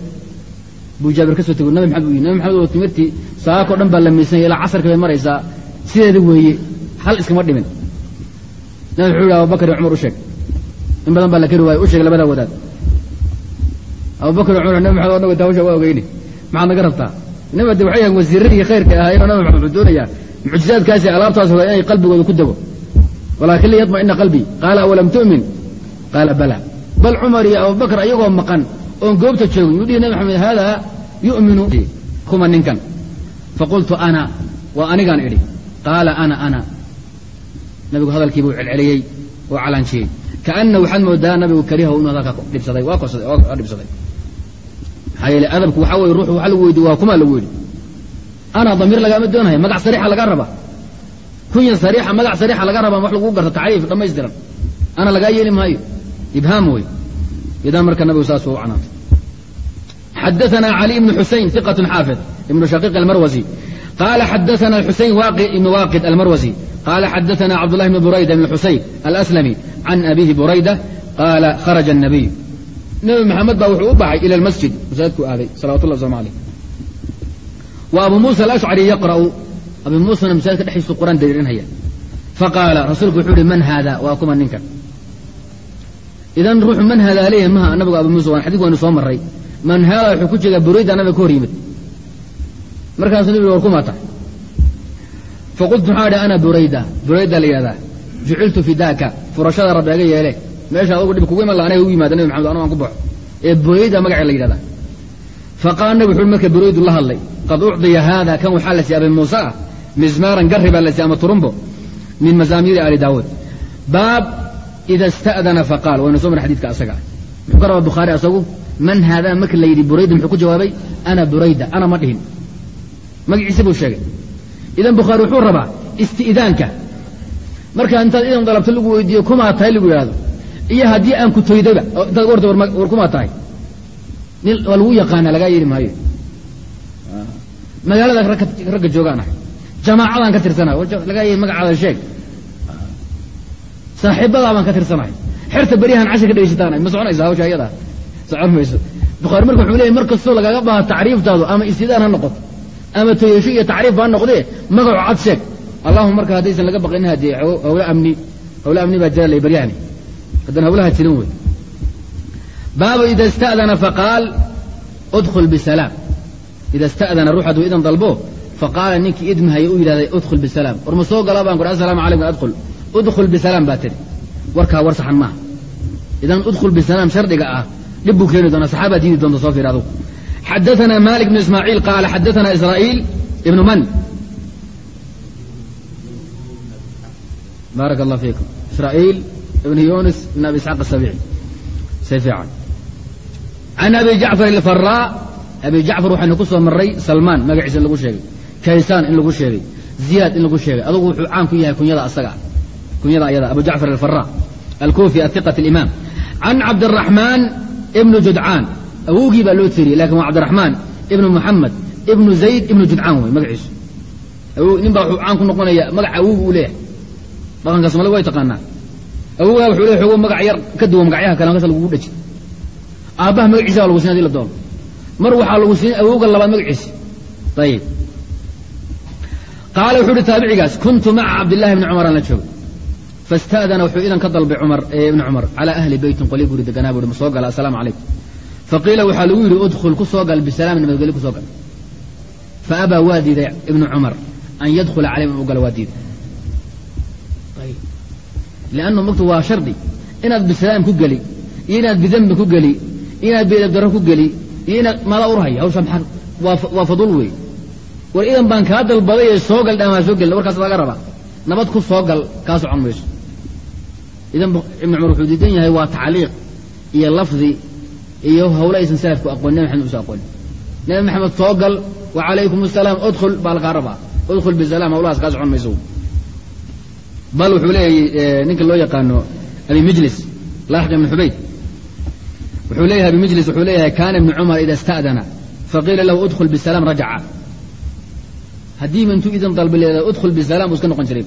Buu jaabir ka soo nabi maxamed u nabi maxamed oo timirtii saakoo dhan baa la miisanya ilaa casarka bay maraysaa. Sideeda weeye hal iskama dhimin. Nabi wuxuu yihi abubakar iyo cumar u sheeg. In badan baa la keri waaya u sheeg labadaa wadaad. Abubakar iyo cumar nabi maxamed anaga daawasha waa ogeyni maxaad naga rabtaa? Nabi de waxay yahan wasiiradii khayrka ahaayeenoo nabi maxamed wuxuu doonayaa mucjizaadkaasi alaabtaas hoga inay qalbigooda ku dego walaakin li yadma'ina qalbii. Qaala awalam tu'min qaala bala. Bal cumar iyo abubakar ayagoo maqan oon goobta joogin. Yuu dhihi nabi maxamed haadaa yu'minu kuma ninkan. Faqultu ana. Waa anigaan idhi. Qaala ana ana. Nabigu hadalkii buu celceliyey oo calaanjiyey. Kaana waxaad moodaa nabigu karihahu inuu hadalkaa dhibsaday. Waa korsaday waa dhibsaday. Maxaa yeele adabku waxaa weye ruuxu waxa lagu weydiye waa kumaa lagu yidhi ana damiir lagaama doonaya magac sariixa lagaa rabaa kunya sariixa magac sariixa laga rabaa wax lagu garto tacriif dhammaystiran ana lagaa yeeli maayo ibhaam wey idan marka nabigu saas u canaantay xadaana cali ibnu xusain iqat xaafid ibnu shaqiiq almarwasi qala xadaana xusain ibnu waaqid almarwasi qala xadaana cabdullahi bn burayda ibn xusayn alaslami can abihi burayda qaala kharaja الnabiy nabi maxamed baa wuxuu u baxay ila masjid masaajidku aaday salawatullah waslamu alayh wa abu muusa alashcari yaqra'u abu muusana masaajidka dhexdiisu quraan dariirinhaya faqaala rasuulku wuxuu uhi man haada waa kuma ninkan idan ruuxu man haadaa leeyahay maha nabigu abu musa waan xadidku waynu soo maray man haada wuxuu ku jeedaa burayda nabiga ka hor yimid. Markaasuu nabigu war kumaa tahay faqultu maxaa idhi ana burayda burayda la yidhahdaa juciltu fidaaka. Furashada rabbi aga yeele. Meesha adugu dhib kugu iman la anaga ugu yimaada nabi maxamed anu aan ku baxo ee burayda magacee la yidhahdaa faqaala nabi wuxuu marka buraydu la hadlay qad ucdiya haada kan waxaa la siiyey abi muuse ah mizmaaran garri baa la siiyey ama turumbo min mazaamiiri ali daawuud. Baab ida ista'dana faqaal waynu soo mara xadidka asaga muxuu ka rabaa bukhaari asagu man haadaa marka la yidhi burayda muxuu ku jawaabay ana burayda ana ma dhihin magaciisa buu sheegay idan bukhaari wuxuu rabaa isti'daanka marka intaad idan dalabto lagu weydiiyo kumaa tahay lagu yidhahdo iyo haddii aan ku toydaba intaad warta war kumaa tahay nin waa lagu yaqaana lagaa yeeli maayo magaalada ragga joogaan ahay jamaacadaan ka tirsanahay lagaa yeeli magacaada sheeg saaxiibadaa baan ka tirsanahay xerta beryahan cashir ka dhegeysataan ma soconaysa hawsha socon mayso. Bukhaari marka wuxuu leeyay mar kastoo lagaaga tacriiftaadu ama istidaan ha noqoto ama toyasho iyo tacriif ha noqdee magacu cad sheeg. Allahuma marka haddaysan laga baqin hadee hawle amni hawle amni baa jira lay baryahani haddana hawlaha jirin wey. Baabu ida ista'dana faqaal udkhul bisalaam. Ida ista'dana ruux hadduu idan dalbo faqaala ninkii idmahaya u yidhahday udkhul bisalaam. War ma soo galaa baan ku assalaamu calaykum adkhul udkhul bisalaam baa tiri. Warkaa war saxan maaha. Idan udkhul bisalaam shardiga ah dhib buu keeni doonaa saxaabaa diidi doonta soo fiir adugu. Xadaثna malik bn ismaaciil qaala xadaثna israa'iil ibnu man? Baarak allah fiikum. Israa'iil ibn yunis ibn abi isxaaq asabici say fiican. Can abi jacfar alfaraa abi jacfar waxaynu ku soo maray salmaan magaciisa in lagu sheegay kaysaan in lagu sheegay ziyaad in lagu sheegay. Adugu wuxuu caan ku yahay kunyada asaga kunyada ayada abu jacfar alfaraa alkufi ahiqat اlimaam can cabdiraxmaan ibnu judcaan awowgii baa loo tiriyey laakiin waa cabdiraxmaan ibnu muxamed ibnu zayd ibnu judcaan wey magaciisu. Nin baa wuxuu caan ku noqonaya magaca awowga uu leeyahay. Dhaqanka soomali way taqaanaa awowgaa wuxuu leeyahy xogo magac yar ka duwan magacyaha kale markaas lagugu dhaji. Aabbaha magaciisa baa lagu sin haddii la doono. Mar waxaa lagu siinay awowga labaad magaciisi ayib qaala wuxuu uhi taabicigaas kuntu maca cabdillahi bni cumar aan la joogo faاsta'dana wuxuu idan ka dalbay cumar ibni cumar calaa ahli beytin qolyo guri deganaa bu ma soo gala assalaamu calaykum faqiila waxaa lagu yidhi udkhul ku soo gal bisalaam nabadgelyo ku soo gal faabaa waa diiday ibnu cumar an yadkhula calayhim inuu galo waa diiday liannu mogtu waa shardi inaad bisalaam ku geli iyo inaad bidembi ku geli iyo inaad beedabdaro ku geli iyo inaad mala urhaya hawsha maxaa waa fadul wey war idan baan kaa dalbaday ee soo gal dhamaa soo gelin warkaas laga rabaa nabad ku soo gal kaa socon mayso idan ibnu cumar wuxuu diidan yahay waa tacliiq iyo lafdi iyo hawle aysan salafku aqoon nabi maxamed usa aqoonin nabi maxamed soo gal wa calaykum asalaam udkhul baa lagaa rabaa udkhul bisalaam hawlahaas kaa socon mayso. Bal wuxuu leeyahay ninka loo yaqaano abi mijlis laaxiq ibn xubayd wuxuu leeyahay abi mijlis wuxuu leeyahay kaana ibnu cumar ida ista'dana faqiila lahu udkhul bisalaam rajaca. Haddiiba intuu idan dalba leedahay udkhul bisalaam buu iska noqon jiray.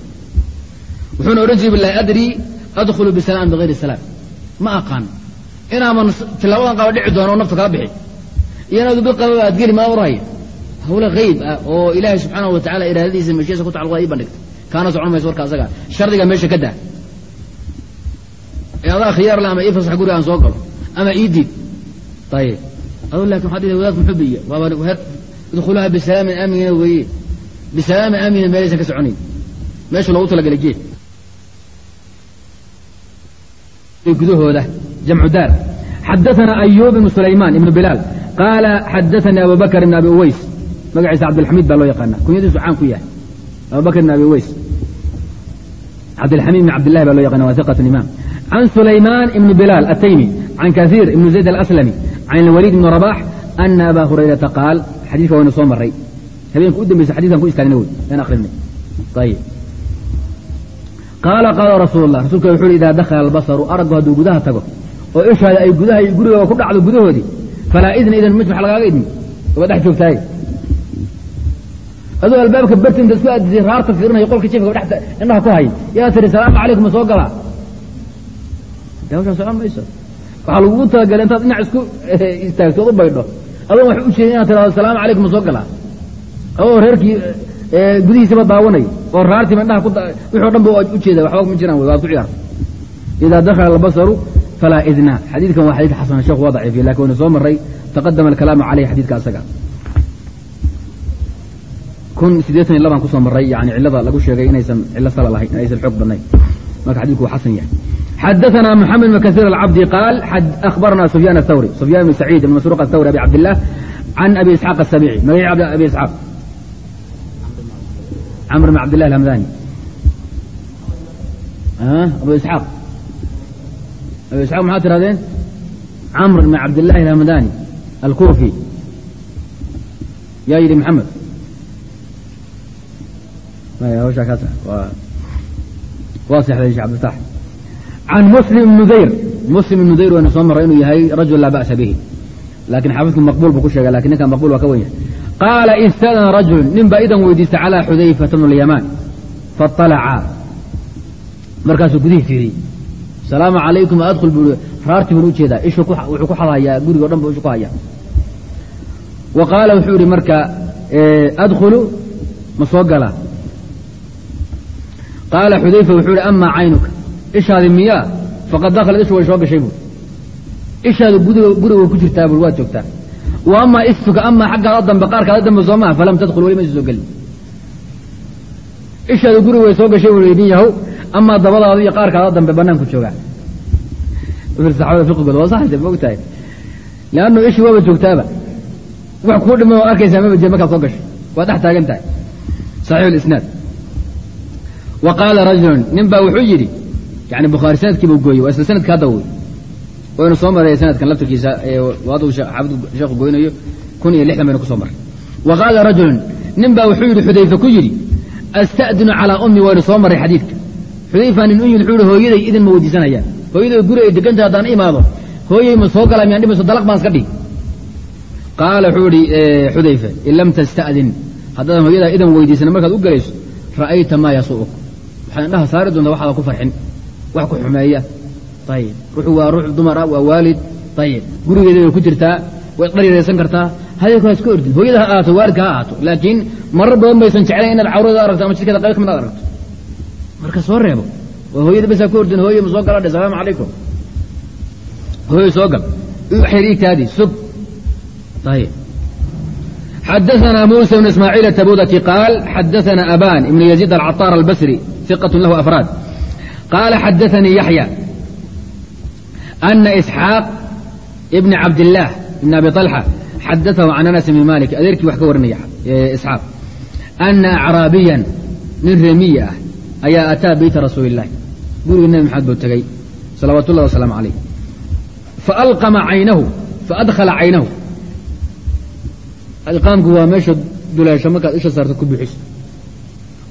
Wuxuuna odhan jiray bilahi adrii adkhulu bisalaam bigayri salaam ma aqaan inaaman tilaabadan qaba dhici doono oo nafta kala bixi iyanaadu biqaba aad geli maa warhaya hawle hayb ah oo ilaahay subxaanahu wa tacala iraadadiisa meshiisa ku tacalluqda ii bandhigta kaana socon mayso warka asaga shardiga meesha ka daa ee adaa khiyaar la ama ii fasax guriga aan soo galo ama ii diid ayib adu laakiin waxaad wadaadku muxuu biya waaba idkhuluha bisalaamin aamina weeye bisalaamin aamina meelaysan ka soconayn meeshu loogu talagalay geed gudahooda jamcu daar. Xadaثana ayub ibnu sulaymaan ibnu bilaal. Qaala xadaثanii abu bakr ibn abi uways. Magaciisa cabdilxamiid baa loo yaqaana kunyadiisu caan ku yahay. Abu ibn abi uways. Cabdilxamiid ibn cabdillahi baa loo yaqana waa iqat imaam. Can sulaymaan ibni bilaal ataymi can kasiir ibni zayd alaslami can alwaliid ibni rabax ana aba hurayrata qaal xadiiska waynu soo maray habeenka u dambeysa xadiskan ku istaagna wey aan akrinay ayib qaala qaala rasuul lah rasulka wuxu idaa dakhala albasaru araggu hadduu gudaha tago oo ishaada ay gudaha iyo gurigooda ku dhacdo gudahoodii falaa idna idan mid wax lagaaga idmi aba dhex joogtaaye adoo albaabka barti inta isku aadisay raarta fiirinayo qolka jifka indhaha ku hay yaa tiri salaamu calaykum ma soo galaa de hawshaa socon mayso waxaa lagugu talagalay intaad dhinac isku istaagto od baydho. Adoon wax u jeedin inaad tirahdo salaamu calaykum ma soo galaa adoo reerkii gudihiisaba daawanayo oo raartiiba indhaha ku wixii o dhan ba u jeeda waxba ma jiraan waad ku ciyaarta idaa dakhala albasaru falaa idna. Xadiidkan waa xadiid xasan sheekhu waa daciifiye laakiin waynu soo maray taqadama alkalaamu caleyh xadiidka asaga. Kun sideetan iyo labaan ku soo maray yani cilada lagu sheegay inaysan cilo sala lahayn inaysan xoog badnayn. Marka xadidku waa xasan yahay. Xadaثna mxamed bn kasiir alcabdi qaal akhbarna sufyaan athawri sufyaan bn saciid bn masruq athawri abi cabdilah can abi isxaaq asabici magaci abi isxaaq camr bn cabdilah alhamdani abu isxaaq abu isxaaq maxaad tirahdeen camr bn cabdillahi alhamdani alkufi yaa yidhi maxamed hawshaa kaas waa sexday sheh cabdiltax can muslim nudayr muslim nudayr waynu soo maray inuu yahay rajul laa ba'sa bihi laakiin xaafidku maqbuul buu ku sheegay laakiin ninkan maqbul waa ka wen yahay qaala istadana rajul nin baa idan weydiistay calaa xudayfata bn اlyamaan faطalaca markaasuu gudihii fiiriyey salaamu calaykum adkhul buu raartii bun u jeedaa ishu wuxuu ku xadhayaa gurigo dhan bu ishu ku hayaa wa qaala wuxuu yihi marka adkhulu ma soo galaa qaala xudayfa wuxuu yihi amaa caynuka ishaadi miyaa faqad dakhalat ishu way soo gashay buui ishaadu guriga ku jirtaa bui waad joogtaa wa amaa istuka amaa xaggaada dambe qaarkaada dambe soo maha falam tadkhul weli maysa soo gelin. Ishaadu guriga way soo gashay bui nin yahow amaa dabadaada iyo qaarkaada dambe banaanku joogaa. Fiqigooda waa saxaysa ma ogtahay? Leannu ishii waaba joogtaaba. Wax kuu dhima oo arkaysaa maba jee markaad soo gashay. Waa dhex taagan tahay. Saxiix lisnaad wa qaala rajulun nin baa wuxuu yidhi yani bukhaari sanadkiibuu gooyey waa isla sanadka hadda wey waynu soo maraya sanadkan laftirkiisa sheekhu goynayo kun iyo lixdan baynu ku soo maray. Wa qaala rajulun nin baa wuxuu yidhi xudayfa ku yidhi asta'dinu calaa ummi waynu soo maray xadiidka. Xudayfa nin u yidhi wuxuu yihi hooyaday idin ma weydiisanayaan. Hooyaday guri ay degantahay haddaan imaado. Hooyay ma soo galaa miyaan dhimayso dalaq baan iska dhigi qaala wuxuu yihi xudayfa in lam tasta'din haddaadan hooyadaa idan weydiisana markaad u gelayso ra'ayta maa yasu'uk. Waxaad indhaha saari doontaa waxaada ku farxin wax ku xumeeya ayib ruuxu waa ruux dumar ah waa waalid ayib gurigeeda way ku jirtaa way dhariraysan kartaa hadalku ha iska ordin hooyada ha ahaato waalidka ha ahaato laakiin marar badan baysan jeclayn inaad cawrada aragto ama jidkeeda qayb ka mid aad aragto marka soo reebo waa hooyada basaa ku ordin hooye ma soo gala dhe salaamu calaykum hooye soo gal xiriigtaadi sug ayib xadaثna muسى بن ismاعيل التbudki qاal xadaثna aban iبn يزيد الcطاr الbsrي ثiqة lah أfrاad qاala xadaثnii yaحyى أna إسxاaq بn cabdالlah بn abi طلحة xadaثhu can anas بn malik adeerkii wax ka warinaya isxaaq أna أcraabiya nin reemiye ah ayaa ataa beyta rasuuli الlahi gurigii nebi maxamed buu tegey salawaat ullahi wasalaamu عalayh faalqama caynahu faadkhala caynahu iqaamku waa meesha duleesho markaad isha saarto ku bixiso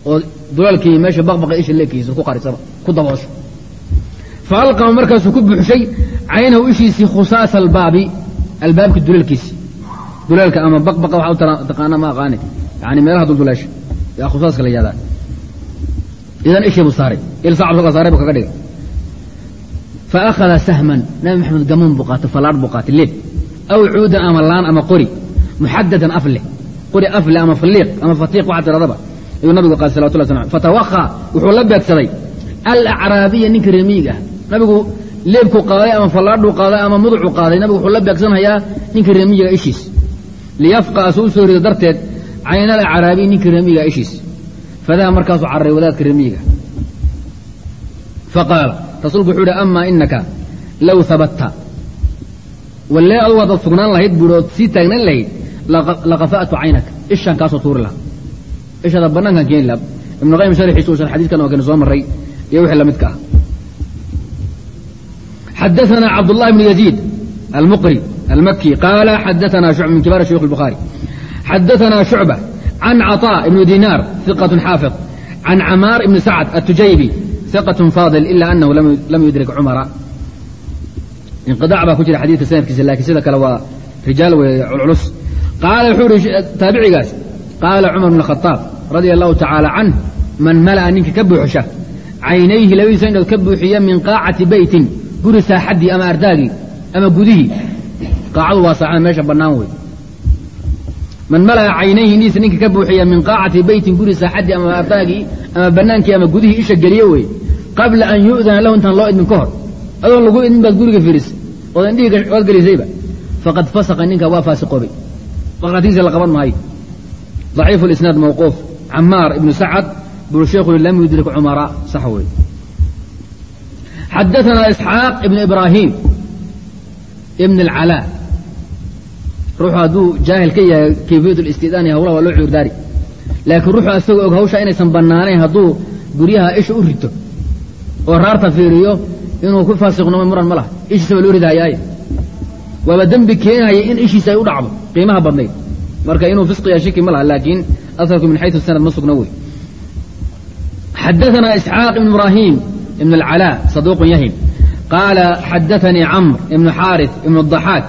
oo duleelkii meesha baqbaqa isha leekiisa ku qarisaba ku daboosho fa alqama markaasuu ku buuxshay caynahu ishiisii khusaasa albaabi albaabka duleelkiisi duleelka ama baqbaqa waxaa u taqaana ma aqaane yani meelaha dulduleesha yaa khusaaska la yihahdaa idan ishii buu saaray ilsacabka saaray buu kaga dhigay. Fa akhada sahman nabi maxamed gamuun buu qaatay fallaadh buu qaatay leeb aw cuudan ama laan ama qori muxadadan af qori af ama faliiq ama fatiiq waxaa tiradaba ayuu nabigu qaad salawatullah slam fatawakha wuxuu la beegsaday alacraabiya ninka remiig ah nabigu leebku qaaday ama fallaadhuu qaaday ama muducu qaaday nabigu wuxuu la beegsanhayaa ninka remiyiga ishiis. Liyafqaa suu soo rido darteed cayna alacraabiy ninka remiyiga ishiis. Fadaha markaasuu carray wadaadka remiyiga faqaala rasuulku wuxuu ihi amaa inaka low habatta wallee adugu haddaad sugnaan lahayd buuhi ood sii taagnan lahayd laqafa'tu caynaka. Ishaan tuuri lahaa. Ishaada bannaankan keeni laha ibnu qayim sharxiisu usan xadiiskan oo kane soo marray iyo wixii lamidka ah xadaثna cabdالlahi bn yaزيid almuqri almaki qaala xadaثna shucb min kibaar shuyukh الbukhaarي xadaثna shucbة can caطاء ibn dinaar ثiqaة xaafiظ can camaar ibn sacd الtujaybi ثiqaة faadil ila anahu lam yudrik cumara inqiطaac baa ku jira xadiidka sanadkiisa laakiin sida kale waa rijaal wey culculus qaala wuxuu ihi taabicigaas qaala cumar bn khaaab radia allahu tacaala canh man mala'a ninka ka buuxsha caynayhi labadiisa indhood ka buuxiya min qaacati beytin guri saaxaddii ama ardaagii ama gudihii. Qaacadu waa saaxada meesha bannaan wey man mala'a caynayhi indhihiisa ninka ka buuxiya min qaacati beytin guri saaxaddii ama ardaagii ama bannaankii ama gudihii isha geliye wey qabla an yu'dana lahu intaan loo idmin ka hor. Adoon lagu idmin baad guriga firisay ood indhihii waad gelisayba faqad fasaqa ninka waa faasiqoobay. Faqratiisa la qaban maayo ضaciif اlisnaad mawquuf. Camaar ibnu sacad buu sheekhu lam yudrik cumara sax wey xadaثna isxaaq ibn ibraahim ibn اlcalaa ruuxu hadduu jaahil ka yahay kayfiyat اlistidaani hawlaha waa loo cuurdaari laakiin ruuxu asagoo og hawsha inaysan bannaanayn hadduu guryaha isha u rito oo raarta fiiriyo inuu ku faasiqnimo muran ma laha ishiisa baa loo ridahayaaye waaba dembi keenaya in ishiisa ay u dhacdo qiimaha badnayd marka inuu fisqiya shiki ma laha laakiin asalku min xayثu sanad ma sugna wey xadaثna isxaaq ibn ibrahim ibn اlcalaa saduuq yahim qaala xadaثanii camr ibn xaariث ibn الضaxaak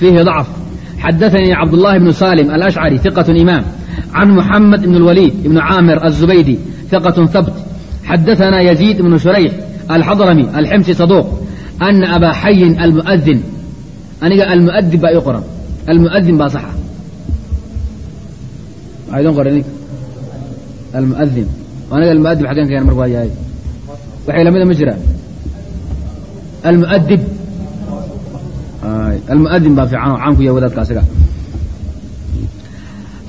fiihi ضacf xadaثanii cabdالlahi bn salim alأshcari ثiqaة imaam can muxamed ibn اlwaliid ibn caamir الzubaydi ثiqaة habt xadaثna yaزيid ibn shurayx alxadrami alximsi saduuq ana aba xayin almuadin aniga almuadin baa ii qoran almuadin baa saxa waxaa idin qoran ninka almuadin aniga almuadib xageen keen marka waa yahay waxay lamida ma jiraan? Almuadib almuadin baa fiican oo caanku yahay wadaadka asiga.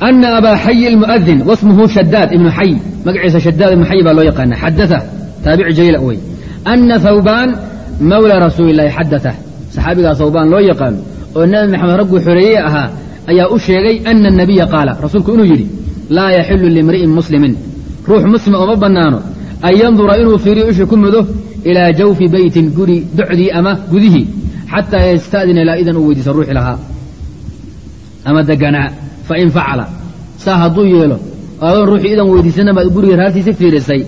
Ana abaa xayi almuadin wasmuhu shadaad ibnu xay magaciisa shadaad ibnu xay baa loo yaqaana xadaa taabici jaliila wey. Ana thawbaan mawla rasuuli illahi xadaa saxaabigaa thawbaan loo yaqaano oo nabi maxamed ragguu xoreeye ahaa ayaa u sheegay ana الnabiya qaala rasuulku inuu yidhi laa yaxilu limri'in muslimin. Ruux muslima ooma bannaano an yandura inuu fiiriyo isha ku mudo ilaa jawfi beytin guri docdii ama gudihii xataa yasta'dina ilaa idan uu weydiisa ruuxi lahaa ama deganaa fain facala saa hadduu yeelo adoon ruuxii idan weydiisana baad guriga raartiisa fiirisay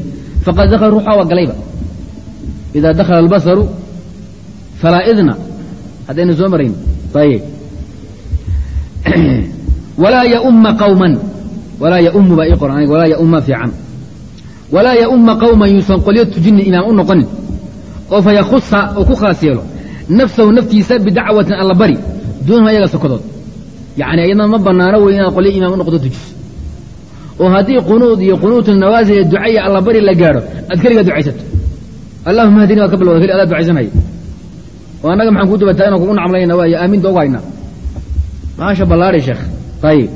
faqad dakhala ruuxa waa galayba idaa dakhala albasaru falaa idna haddaynu soo marayn ayib walaa yaumma qawman walaa yaummu baa ii qoran aniga walaa yaumma fiican walaa yaumma qawman yuusan qolyo tujinin imaam u noqonin oo fa oo ku khaas yeelo. Nafsahu naftiisa bidacwatin alla bari duunahu ayaga sokodood. Yacni iyadna ma bannaano wey inaad qolyo imaam u noqdo tujiso oo haddii qunuud iyo qunuutu nawaasi iyo ducaya alla bari la gaadho aad keligaa ducaysato. Allahuma hadini waad ka bilowda keli adaa ducaysanaya oo annaga maxaan kuu dubataa inaan kugu nacmlayna waayo aaminta ugu haynaa maasha ballaari sheekh. Ayib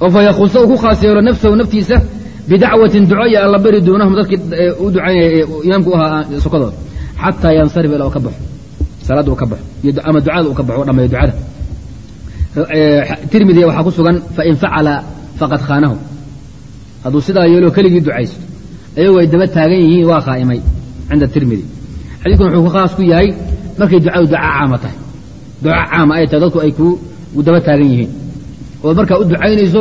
oo fa uu ku khaas yeelo nafsahu naftiisa bidacwatin duco iyo alla bari duunahum dadkii u ducaynaya imaamku u ahaa sokadood xataa yansarif ilaa ka baxo. Salaadda uu ka baxo. Ama ducada uu ka baxo dhameeyo ducada. Tirmidiya waxaa ku sugan fain facala faqad khaanahu. Hadduu sidaa yeelo keligii ducaysto ayagoo ay daba taagan yihiin waa khaa'imay cinda tirmidi. Xadiidkun wuxuu ku khaas ku yahay markay ducadu duca caama tahay. Duco caama ay tahay dadku ay ku daba taagan yihiin. Oo markaa u ducaynayso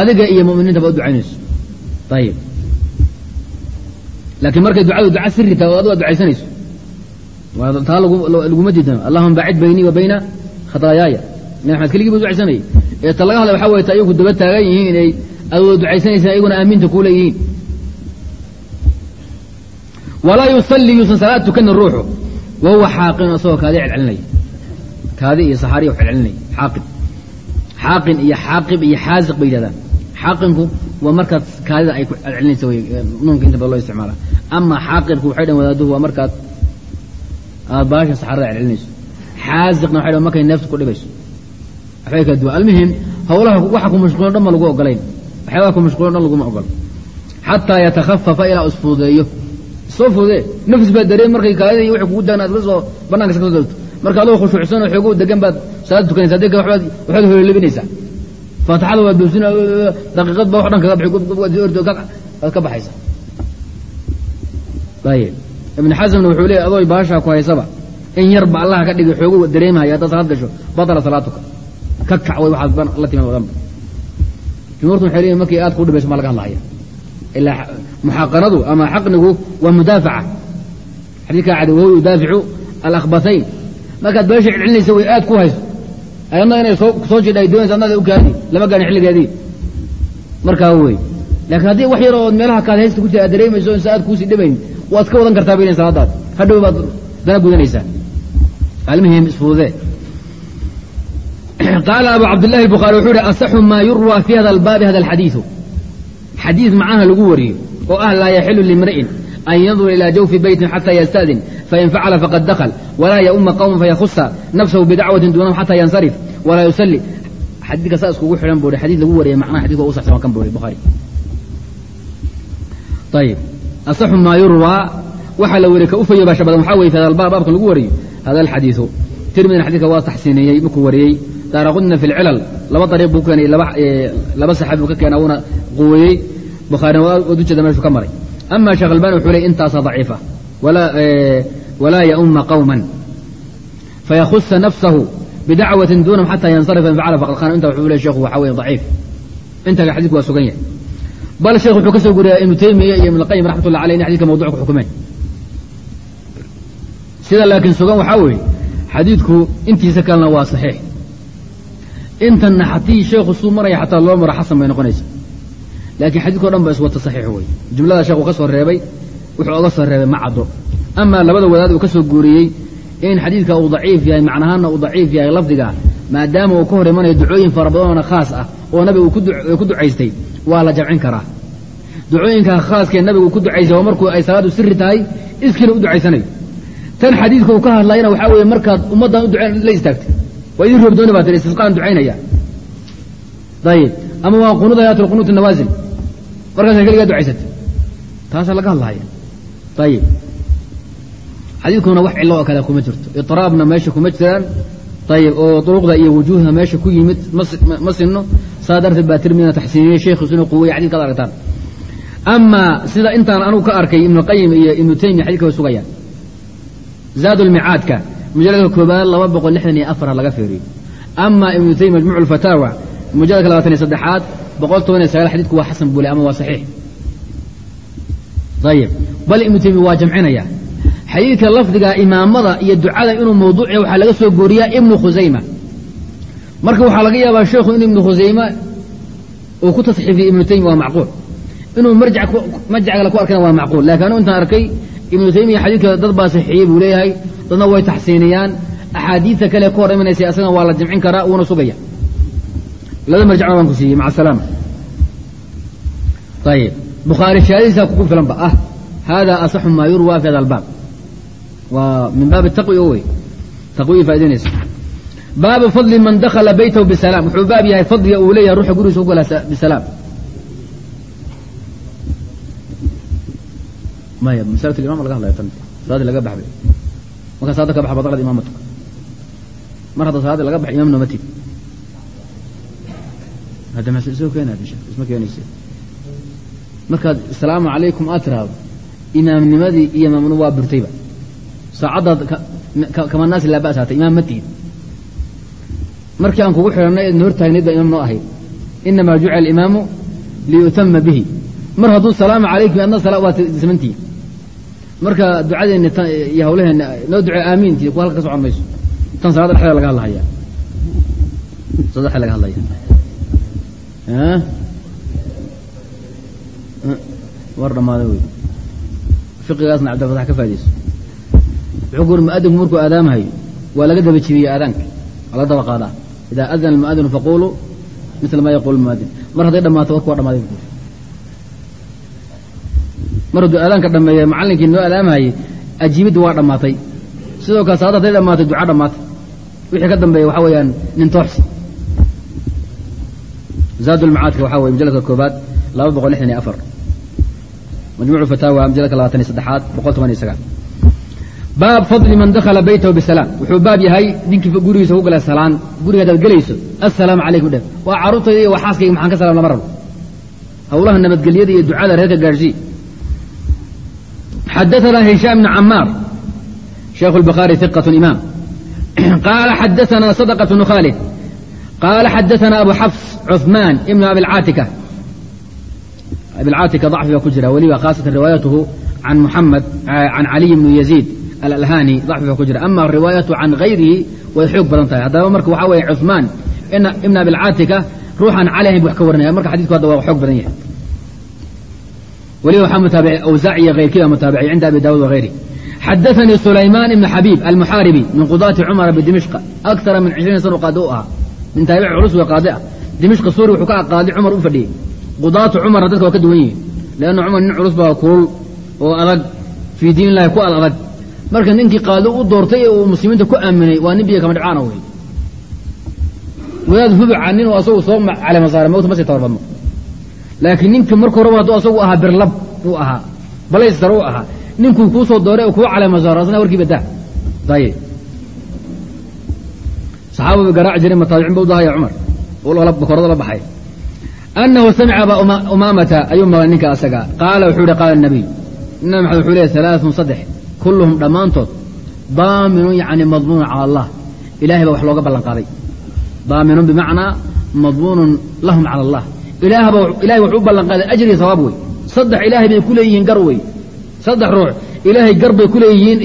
adiga iyo muminiintaba u ducaynayso ayib laakiin markay ducadu duca siri tahay adigu ad ducaysanayso taa laguma diidano allahuma bacid baynii wa bayna khataayaaya nabi maxamed keligii buu ducaysanayay ee ta laga hadla waxaa wayta ayagu daba taagan yihiin inay adoo ducaysanaysa ayaguna aamiinta kuu leeyihiin walaa yusallii yuusan salaad tukanin ruuxu wa huwa xaaqinu asagoo kaadi celcelinaya kaadi iyo saxaariya wax celcelinaya xaaqin xaaqin iyo xaaqib iyo xaasiq bay yidhahdaan xaaqinku waa markaad kaadida ay celcelinaysa wey nuunka inta badan loo isticmaala. Ama xaaqirku waxay dhan wadaaduhu waa markaad aad baasha saxarada celcelinayso. Xaasiqna waxay dhan markay neefta ku dhibayso. Waxbay kala duwan. Almuhim hawlaha waxa ku mashquulin dhan ma lagu ogolayn waxyaabaha ku mashquulin dhan laguma ogolo xataa yatakhafafa ilaa isfuudeeyo soo fuudee nafs baa dareen markay kaadida iyo wixii kugu dagan aad ka soo bananka iska soo dalto marka adoo khushuucsan oo xoogo degan baad salaad tukanaysa haddii kale waxbaad hololebinaysaa faatixada waad boobsina daqiiqad baa wax dhan kaga ka baxaysa. Ayib ibn xasamna wuxuu leeyay adoo baashaa ku haysaba in yarba allaha ka dhigay xoogo dareemahaya haddaad salaad gasho batala salaatuka. Ka kac way waxaad la timaad wadanba. Jumhuurtu waxay leeyihiin markii aad ku dhibayso maa laga hadlahaya ilaa muxaqanadu ama xaqnigu waa mudaafaca. Xadiidkaa cadi wahuwa yudaaficu alakbathayn markaad beesha celcelinaysa way aad ku hayso ayadna inay soo jidha ay doonaysa adnaada ugaadi lama gaadhin xilligeedii. Markaa wey laakiin haddii wax yar ood meelaha kaad haysta ku jira aad dareemayso insa aad kuusii dhibayn waad ka wadan kartaa bayna salaadaad hadhow baad dana gudanaysaa. Almuhim isfududee [clears throat] qaala abu cabdillahi الbukhaari wuxuu ihi asaxu maa yurwa fi hada albaabi hada alxadiidu xadiid macnaha lagu wariyo oo ah laa yaxilu limri'in an yandura ilaa jawfi baytin xataa yastaadin fain facala faqad dakl walaa yauma qowma fayakusa nafsahu bidacwatin duunahum xata yansarif walaa yusali xadiidka saa iskugu xidhan buu xadiid lagu wariyay macnaha xadidka ugu saxsan waa kan buu bukhaari ayib asaxu maa yurwaa waxaa la wariye ka u fayobaasha badan waxaa weye fi baabkan lagu wariyo hada alxadiiثu tirmidina xadidka waa taxsiiniyey markuu wariyey daaraqudna fi lcilal laba dariiq buu keenay laba saxaabi buu ka keena wuuna quweeyey bukhaarina waad ujeeda meeshuu ka maray ama sheekh wuxuu ley intaasa daciifa walaa yauma qowman fayakusa nafsahu bidacwatin duunahum xata yansarifa in faqad khana inta wuxuu ley sheekhu waxaa weye daciif inta xadidku waa sugan yahay bal sheekh wuxuu ka soo guriyaa taymiya iyo ibn lqayim raxmat ullah aleyh in xadidka mawduc ku xukumeen sida laakiin sugan waxaa weeye xadiidku intiisa kalena waa saxiix intanna haddii sheekhu suu maraya xataa loo maro xasan bay noqonaysa laakiin xadiidkao dhan ba iswata saxiix wey jumlada sheekhu ka soo reebay wuxuu oga soo reebay ma caddo amaa labada wadaad uu ka soo guuriyey in xadiidka uu daciif yahay macnahaana uu daciif yahay lafdiga maadaama uu ka hor imanayo ducooyin fara badanona khaas ah oo nabiga uu ku ducaystay waa la jamcin karaa. Ducooyinka khaaskee nabiga uu ku ducaystay waa markuu ay salaadu siri tahay iskiina u ducaysanayo tan xadiidka uu ka hadlayana waxaa weeye markaad ummaddan u duceen la istaagtay. Waa idin roobdooni baa tiri istisqaan ducaynaya. Ayib ama waa qunuudayaat lqunuut nawaasil. Markaasa keligaa ducaysatay. Taasaa laga hadlahaya ayib xadiidkuna wax cillo oo kale kuma jirto iطraabna meesha kuma jiraan ayib oo duruqda iyo wujuuhda meesha ku yimid ma sinno saa darteed baa tirmidina taxsiiniyey sheekhiisuna quweye xadidkaad aragtaan ama sida intaan anugu ka arkay ibnu qayim iyo ibnu taymiya xadidka sugayaan zaad lmicaadka mujaladka koobaad laba boqol lixdan iyo afar laga feeriyo ama ibnu taymiya majmuc lfataawa mujaladka labaatan iyo saddexaad boqol toban iyo sagaal xadidku waa xasan bule ama waa saxiix ayib bal ibnu taymiya waa jamcinaya. Xadiidka lafdiga imaamada iyo ducada inuu mawduuc yahay waxaa laga soo gooriyaa ibnu khusayma marka waxaa laga yaabaa sheekhu in ibnu khusayma uu ku tasxiifiyey ibnu taymiya waa macquul. Inuu marjac kale ku arkana waa macquul. Lakin anu intaan arkay ibnu taymiya xadiidka dad baa saxiixiyey buu leeyahay dadna way taxsiiniyaan axaadiidta kale ka hor imanaysa asagana waa la jamcin karaa wuuna sugaya. Laba marjacna waan ku siiyey maca asalaama ayib bukhaari shahaadadiisaa kugu filanba ah hada asaxu maa yurwa fi hada albaab. Waa min baabi taqwi wey taqwiyi faa'idaynaysa baabu fadli man dakhala beytahu bisalaam. Wuxuu baab yahay fadliga uu leeyahay ruuxa gurigiisa ku bisalaam. Maya masalat imam laga hadlaya tan. Salaadii laga baxbay markaa salaada ka baxa badalad imaamatu. Mar hadda salaadii laga baxa imam nooma tid hadda mas soo keenaa isma keenayse markaad asalaamu calaykum aad tiraahdo imaamnimadii iyo imaamnu waa burtayba. Saacaddaad kama naasi laa ba'sa imaam ma tihid markii aan kugu xidhannay eedna hor taagnayd baa imaam noo ahayd inamaa jucila alimaamu liyutama bihi. Mar hadduu salaamu calaykum adna waad samantihi marka ducadeenna iyo hawlaheenna noo ducee aamiintii ku halka ka socon mayso. Tan salaada dhexdeeda laga hadlahaya salaada dhexdeeda laga hadlaya war dhammaaday wey fiqigaasna cabdilfatax ka faa'idayso wuxuu ku uri mu'adinku markuu aadaamahayo waa laga daba jibiyey aadaanka ala daba qaadaa idaa adana almuadinu faquluu mila ma yaqulu muadin mar hadday dhammaato warku waa dhamaaday mar hadduu aadaanka dhameeya macallinkii noo adaamahayey ajiibiddu waa dhammaatay sidoo kale salaad hadday dhammaatay duca dhammaatay wixii ka dambeeya waxa weeyaan nin tooxsi. Zaad lmacaadka waxa weye majaladka koobaad laba boqol lixdan iyo afar majmuucu fataawa majaladka labaatan iyo saddexaad boqol toban iyo sagaal baab fadli man dakhala baytahu bisalaam wuxuu baab yahay ninkii gurigiisa ku gala salaan guriga hadaad gelayso assalaamu calaykum dheh waa carruurtayda iyo waa xaaskayga maxaan ka salam lama rabo howlaha nabadgelyada iyo ducada reerka gaadhsii xadaثna hishaam bn camaar sheekh الbخarي ثiqة imaam [clears throat] qaala xadaثna صدقة بن khaalid qaala xadaثna abu xafs cuثmaan ibn abiاlcaatika abiاlcaatika ضacfi baa ku jira weliba khaasatan riwaayatuhu can muxamed can caliy bn yaziid alalhani ضacfi baa ku jira ama riwaayatu can gayrihi way xoog badan tahay haddaba marka waxaa weeye cuثmaan ibn abiاlcaatika ruuxaan cali ahayn bu wax ka warinaya marka xadidku hadda waa xoog badan yahay weliba waxaa mutaabicay awsaaciya hayrkii baa mutaabicay cinda abi daawud wagayri xadaثanii sulaymaan ibn xabiib almuxaaribi min qudaati cumara bidimishqa akara min cishriina sano qaadi u ahaa min taabic culus wa qaadi ah dimishqa suuri wuxuu ka qaadi cumar u fadhiyey qudaatu cumarna dadka waa ka duwan yihiin. Leanna cumar nin culus baa kulul oo adag fii diin ku ad marka ninkii qaadi u doortay ee uu muslimiinta ku aaminay waa nin kama dhibcaana wey wadaad hubuca nin asagu soo calema saara mawta ma sii laakiin ninka marka horeba hadduu asagu ahaa birlab uu ahaa balaystar u ahaa. Ninkuu kuu soo dooray oo kuu calema saaro asna warkii badaa ayib saxaabadu garaaci jiray mataabicin ba u dahaya cumar. Bakorada la baxay anahu samica aba umaamata ayuu maqlay ninka asaga qaala wuxuu ihi qaala nabiy nabi maxamed wuxuu leeyahy alaaثun saddex kulluhum dhammaantood daaminun yacni madmuunun cala allah ilahay baa wax looga ballan qaaday daaminun bimacnaa madmuunun lahum cala allah ilaahba ilahay wuxuu ballan qaaday ajriga sawaab wey saddex ilaahay bay ku gar wey saddex ruux ilaahay gar bay ku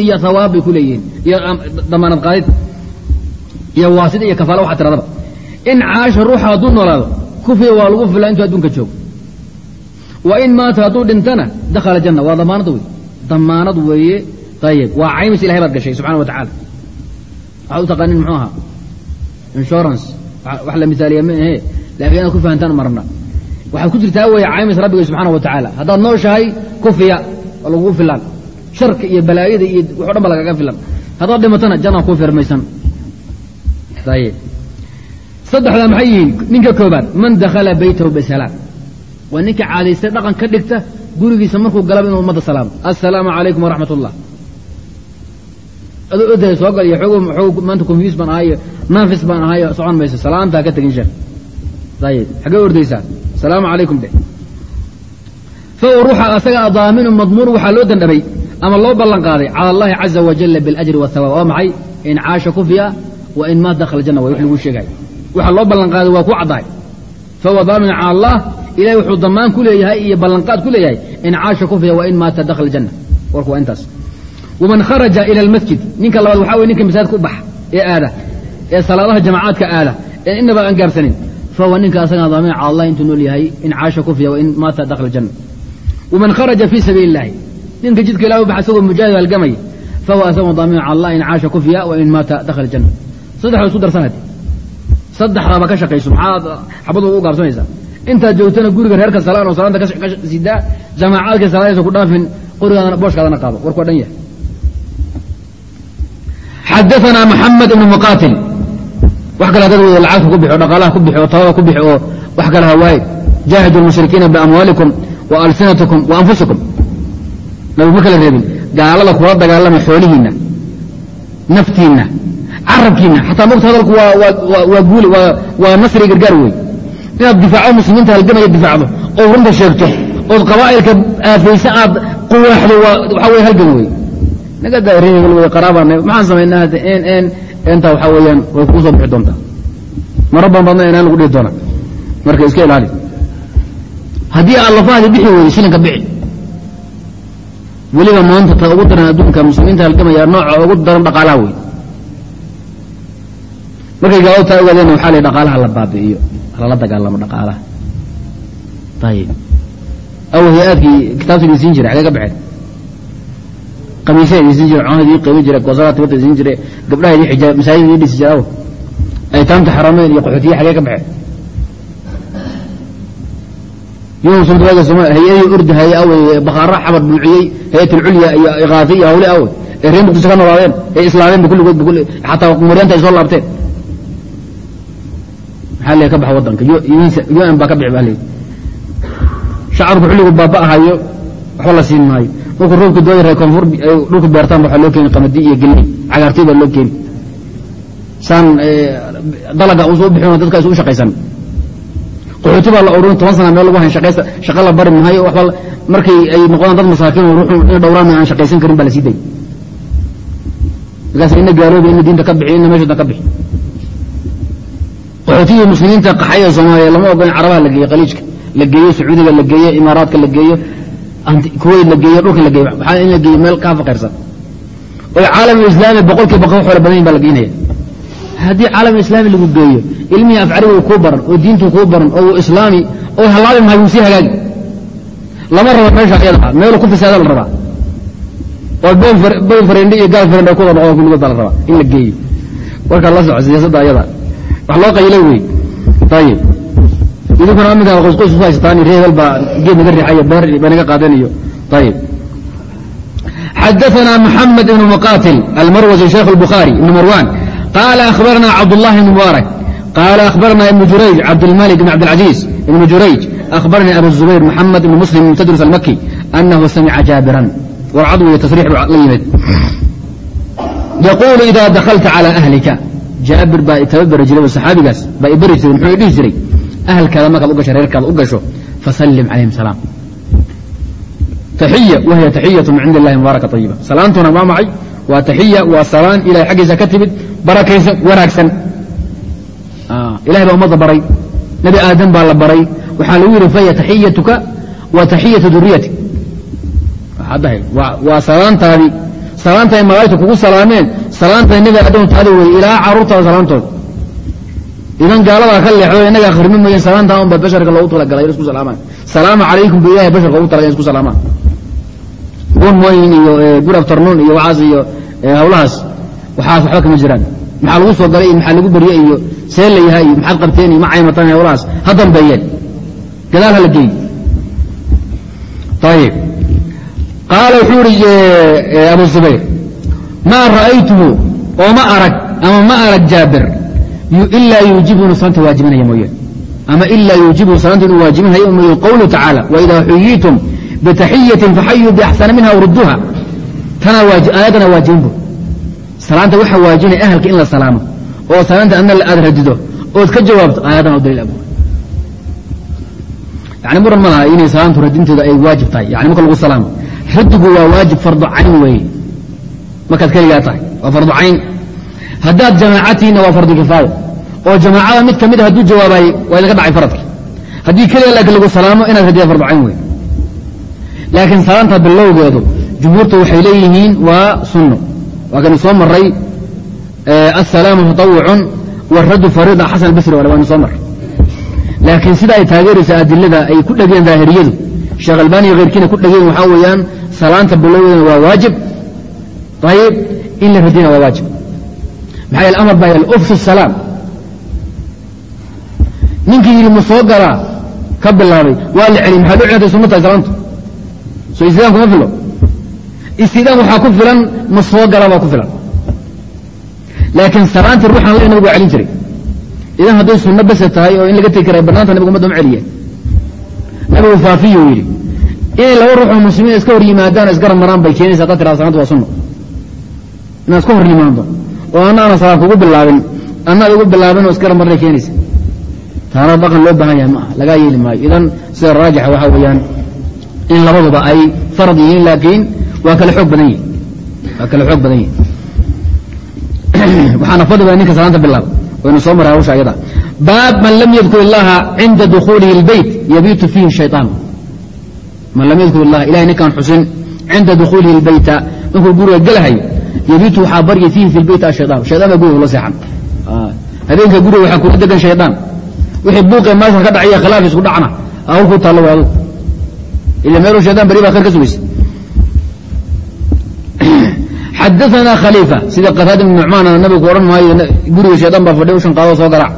iyo sawaab bay ku iyo damaanad qaadid iyo waasid iyo kafaala waxa tiradaba in caasha ruuxa hadduu noolaado kufiya waa lagu filaa intuu adduunka joogo. Wa in maata hadduu dhintana dakhala janna waa damaanad wey damaanad weeye ayib waa caymis ilahay baad gashay subxana wa tacala waxaad u taqaanin muxuu ahaa? Insurance. Wax la misaaliya ma laakiin inaad ku fahantaan marna. Waxaad ku jirtaa weeye caymis rabbiga subxaana wa tacaala. Haddaad nooshahay kufiya waa lagugu filaan. Sharka iyo balaayada iyo waxo dhan ba lagaga filan. Haddaad dhimatana jannaa kuu firmaysan ayib saddexdaa maxay yihiin? Ninka koobaad man dakhala baytahu bisalaam. Waa ninka caadaystay dhaqan ka dhigta gurigiisa markuu galaba inuu ummadda salaamo. Assalaamu calaykum waraxmat ullah adoo odahay soo gal iyo xoog maanta confuse baan ahayo naafis baan ahayo socon mayso salaamtaa ka tegin sheekh. Ayib xaggee ordaysaa? Asalaamu calaykum dheh fahuwa ruuxa asaga daaminu madmuun waxaa loo dandhabay ama loo ballan qaaday cala allahi caza wajala biاlajri wahawaab waa maxay? In kufiya wa in maat dakhala janna way wax laguu sheegay waxa loo ballan qaaday waa ku caddahay fahuwa daamin cala allah ilahay wuxuu damaan ku leeyahay iyo ballanqaad ku leeyahay in caasha kufiya wa in maata dakhala janna. Warku waa intaas. Waman kharaja ila almasjid ninka labaad waxaa weye ninka masaajidka u baxa ee aada ee salaadaha jamacaadka aada ee inaba aan gaarsanin fahuwa ninka asagaa daamin cala allah intuu nool yahay in caasha kufiya wa in maata dakhala janna. Waman kharaja fii sabiili illahi ninka jidka ilah u baxa isagoo mujaahid halgamaya fahuwa asagoo daamin cala allah in caasha kufiya wa in maata dakhala janna. Saddex waa darsanad saddexdaaba ka shaqayso maxaad xabad ugu gaabsanaysaa intaad joogtana guriga reerka salaan oo salaanta ka sidaa jamaacaadka salaadaysa ku dhaafin qorigaadana booshkaadana qaado. Warku dhan yahay. Xadaثna mxamed ibn muqatil wax kale hadad wada lacagta ku bixi o dhaqaalaha ku bixi oo tabada ku bixi oo wax kale hawaaye jaahidu lmushrikiina biamwaalikum wa alsinatikum wa anfusikum. Nabi ma kala reebin. Gaalada kula dagaalama xoolihiinna naftiinna carabkiina xataa mogta hadalku waa guuli waa nasri gargaar wey inaad difaaco muslimiinta halgamaya difaacdo oo runta sheegto ood qabaa'ilka aafaysa aad quwaaxdo waxaa wey halgan wey nagada reehel wey qaraabana maxaan samaynaa hadda? En en entaa waxaa weeyaan way kuu bixi doontaa. Mara badan badna inaan lagu dhihi doona marka iska ilaali. Haddii aad lafahaadi bixi weyday shilinka bixi. Weliba maanta ta ugu daran adduunka muslimiinta halgamaya nooca ugu daran dhaqaalaha wey markay gaaladu taa ogaadeen waxaa la dhaqaalaha la baabi'iyo? Lala dagaalamo dhaqaalaha. Ayib aw hay'aadkii kitaabta idin siin jiray xagee ka baxeen? Qamiisya idin siin jire cunada idin qiimi jire goosada tibata idin jire gabdhaha idin xijaab masaajid idin dhisi jire aw aytaamta xarameyn iyo qaxootiya xagee ka baxeen? Hay'adii urdi hay awey bakaara xabar buuciyey hay'at alculya iyo ikaafi iyo hawle awey ee reer muqdisho ka noolaadeen ee islaameenba kulligood xataa maryaanta ay soo laabteen maxaa le ka baxa wadanka? Un baa ka bixi baa le shacarku xilligu baaba'ahayo waxba la siin maayo. Markuu roobka dooya reer koonfur dhulka beertaan waxaa loo keeni qamadi iyo geley cagaartay baa loo keeni saan dalaga usu bixin dadka isu shaqaysan. Qaxooti baa la oran toban sana meel lagu hayn shaqa la bari maayo waba markay ay noqdaan dad masaakiin ruuxu in dhowraan aan shaqaysan karin baa la sii day markaas ina gaalooba ina diinta ka bixi ina meeshoodan ka bixi qaxootiyii muslimiinta qaxay ee soomaaliya lama ogola in carabaha la geeyo khaliijka la geeyo sacuudiga la geeyo imaaraadka la geeyo kuwayt la dhulka la waxaa in la meel kaa faqayrsan oy caalam islaami boqolkii boqol xoola badan yin baa la haddii caalam islaami lagu geeyo ilmihii afcarigu kuu baran oo diintu kuu baran oo uu islaami oo halaabi mahay wuu sii hagaagi. Lama rabo meesha ayada meelu ku fisaada la rabaa. Oo boyn farendhi iyo gaal farendh kuwada noqon baa la rabaa in la geeyo. Warkaa la soco siyaasadda ayada wax loo qayilay wey ayib idinkuna aminkaa qoysqoys usu haysataan ree hebel baa geed naga riixayo beer ba naga qaadeen iyo ayib xadaثna mحamed ibn mqatil almarwazi shaykh الbukhaarي ibn marwan qala akhbarna cabdالlahi ibn mubaarak qala akhbarna ibn jurayj cabdاlmalik ibn cabdاlcaزiiz ibn jurayj akhbarni abu zubayr mxamed ibn muslim ibn tadrus almaki anahu samica jaabiran warcad wey tasriix la yimid yaquulu ida daklta calى ahlika jaabir baa itababari jiray saxaabigaas baa ibari jiray muxuu dhihi jiray ahalkaada markaad u reerkaada u gasho calayhim salaam. Taxiya wahiya taxiyatu min cindi illahi mubaaraka ayiba salaantuna waa macay waa taxiya waa salaan ilahay xaggiisa ka timid barakaysan wanaagsan. Ilahay baa ummadda baray nebi aadam baa la baray. Waxaa lagu yidhi fahiya taxiyatuka wa taxiyatu duriyati waa salaantaadii salaanta ay malaa'igtu kugu salaameen salaantay nebi aadamtaadi wey ilaa caruurtaada salaantooda idan gaaladaa ka leexdo inaga akhrimi mayen salaantaa un ba basharka loogu talagalay in isku salaamaan salaama calaykum bu ilahay basharka ugu talagay isku salaamaan good morning iyo good afternoon iyo waxaas iyo hawlahaas waxaas waxba kama jiraan. Maxaa lagu soo galay iyo maxaa lagu berye iyo see la yahay iyo maxaad qabteen iyo ma caymataan hawlahaas? Ha dambeeyeen gadaal ha la geey ayib qaala wuxuu ihi abu zubayr maa ra'aytuhu oo ma arag ama ma arag jaabir ilaa yuujibuni salaanta waajibinaya mooye ama ilaa yuujibu salaanta inuu waajibinhayo mooye qowluhu tacaala waidaa xuyiitum bitaxiyatin faxayuu biaxsana minha wrudduha tana aayaddana waajibin bu salaanta waxaa waajibinaya ahalka in la salaamo oo salaanta adna aad radido ood ka jawaabto aayaddana daliil abu yani muran ma laha inay salaantu radinteedu ay waajib tahay yani marka lagu salaamo radigu waa waajib fardu cayn weeye markaad keligaa tahay. Waa farducayn haddaad jamaacatiinna waa fardukifaaya oo jamaacada mid ka mid a hadduu jawaabaayey waa idinka dhacay faradki haddii keliga laakiin lagu salaamo inaad radiya farducayn wey laakiin salaanta bilowgeedu jumhuurtu waxay leeyihiin waa sunno. Waa kanu soo maray assalaamu tatawucun waraddu fariida xasan albasri wale waanu soo maray laakiin sida ay taageeraysa adilada ay ku dhegeen daahiriyadu sheekh albaani iyo keyrkiina ku dhegeen waxaa weeyaan salaanta bilowgeeduna waa waajib ayib in la radiyana waa waajib maxaa yeel amar baa yaal ufshu salaam ninkii yidhi ma soo galaa ka bilaabay waa la celiy maxaa loo celintay sunno tahay salaantu soo istidaam kuma filo istidaam waxaa ku filan ma soo gala baa ku filan laakiin salaantii ruuxan le nabigu waa celin jiray idan hadday sunno base tahay oo in laga tegi kara bannaanta nabigu umadda ma celiye nabigu faafiyuu yidhi inay laba ruuxoo muslimiin iska hor yimaadaan o isgarab maraan bay keenaysa haddaad tirada salaantu waa sunno inaad iska hor yimaado oo anna ana salaam kugu bilaabin anna ad ugu bilaabin oo isgarab marnay keenaysa taana dhaqan loo baahan yahay maaha lagaa yeeli maayo idan sida raajixa waxaa weeyaan in labaduba ay farad yihiin laakiin waa kale xoog badan yihin waa kale xoog badan yihin [clears throat] waxaana fadli baa ninka salaanta bilaaba waynu soo maray hawsha ayada baab man lam yadkur illaha cinda dukhuulihi اlbeyt yabiitu fiihi shayطaan man lam yadkur illaha ilahay ninkaan xusin cinda dukhuulihi اlbeyta markuu guriga gelahayo yabiitu waxaa barya fiihi fi lbeyt ashayaan shayaanba guriga ula seexan habeenka guriga waxaa kula degan shayaan wixii buuqee maasha ka dhacaya khilaaf isku dhacna ku taalla waado ila meeluu shayaan bari baa kar ka sugaysa xadaanaa khaliifa sida qataada bn nucmaanna nabigu odhan maayo guriga shayaan baa fadhiya u shanqaado soo garaac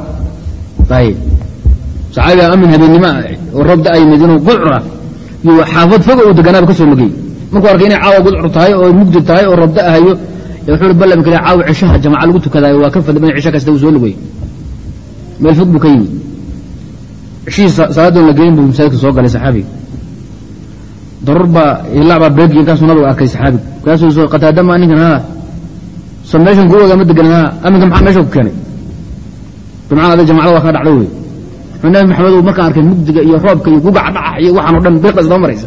ayib saxaabiga amin habeennimo oo roob da'ay madiino gulcura iyo xaafad foga uu deganaaba ka soo nogey markuu arkay inay caawa gudcur tahay oo mugdi tahay oo robda ahayo wuxuu ballam kale caawa cishaha jamaca lagu tukadaayo waa ka fadli badan cisha kasta uu soo logey meel fog buu ka yimi cishihii salaadoon la geyin buu masaajidka soo galay saxaabiga darur baa ilabaa beegi inkaasuu nabigu arkay saxaabigu kaasuu qataadama ninkan ha so meeshan kuwaga ma degan ha aminka maxaa meesha ku keenay? Jumcada ada jamacada waa kaa dhacda wey nabi maxamedow markaan arkay mugdiga iyo roobka iyo gugaca dhaca iyo waxaan o dhan biiqda isdaba maraysa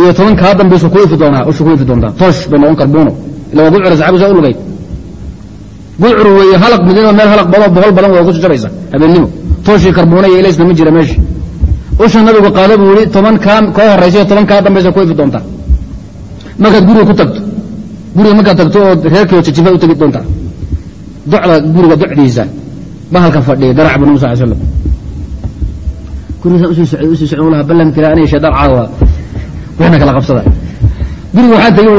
iyo toban kaa dambaysu ku ifi doonaa usha ku ifi doontaa. Toosh bay noqon karbuuno ila waa gudcura saxabigu saa u lugayd gudcur weeye halaq midnimo meel halaq badoo boqol badan waa ku jabaysa habeennimo tooshii karbuuna iyo ilaysna ma jira meesha usha nabigu qaado buu yihi toban kaa koo horaysa iyo toban kaa dambaysa ku ifi doontaa. Markaad guriga ku tagto guriga markaad tagto oo reerkii jajifa u tegi doontaa. Docda guriga docdiisa bahalka fadhiya darac bu nabi sal slam gurigiisaan u sii socday u sii socday laha ballan kale aniga shaydaan caawa wixna kala qabsada. Guriga waxaa tegey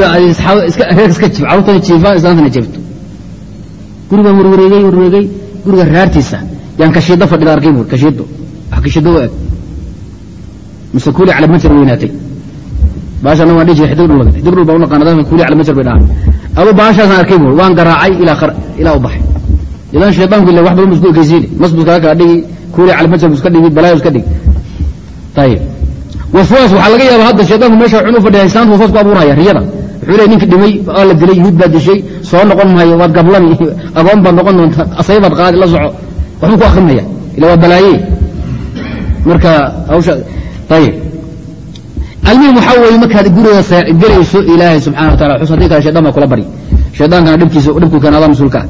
iska reerka iska jif carruurtana jiifaan islaantana jeefto gurigaan warwareegey warwareegey guriga raartiisa. Yaan kashiiddo fadhida arkay buur kashiiddo. Wax kashiiddo u eg mise kuuli cala majar weynaatay baasha waan dhihi jiray xidig dhul xidig dhul baa u naqaana dadka kuuli cala majar bay dhahaan. Adu baashaasaan arkay buur waan garaacay ilaa u baxay. Idan shaydaanku ila wax badan bu isku ekeysiine masbus kaga kala dhigi kuuli cala majar bu iska dhigi balaayo iska dhigi ayib waswaas waxaa laga yaaba hadda shaydaanku meesha xun u fadhiya islaanta waswaas ku abuuraya riyada wuxuu leey ninki dhimay waa la dilay yuhuud baa dishay soo noqon maayo waad gablani [laughs] agoon baad noqon doonta asay baad qaadi la soco waxbuu ku akrinaya ila waa balaaye marka hawsha ayib almuhim waxaa weeye markaad guriga gelayso ilaahay subxana wa taala xus haddii kale shaydan baa kula bari shaydaankana dhibkiisa dhibku keena adaa mas-uulka ah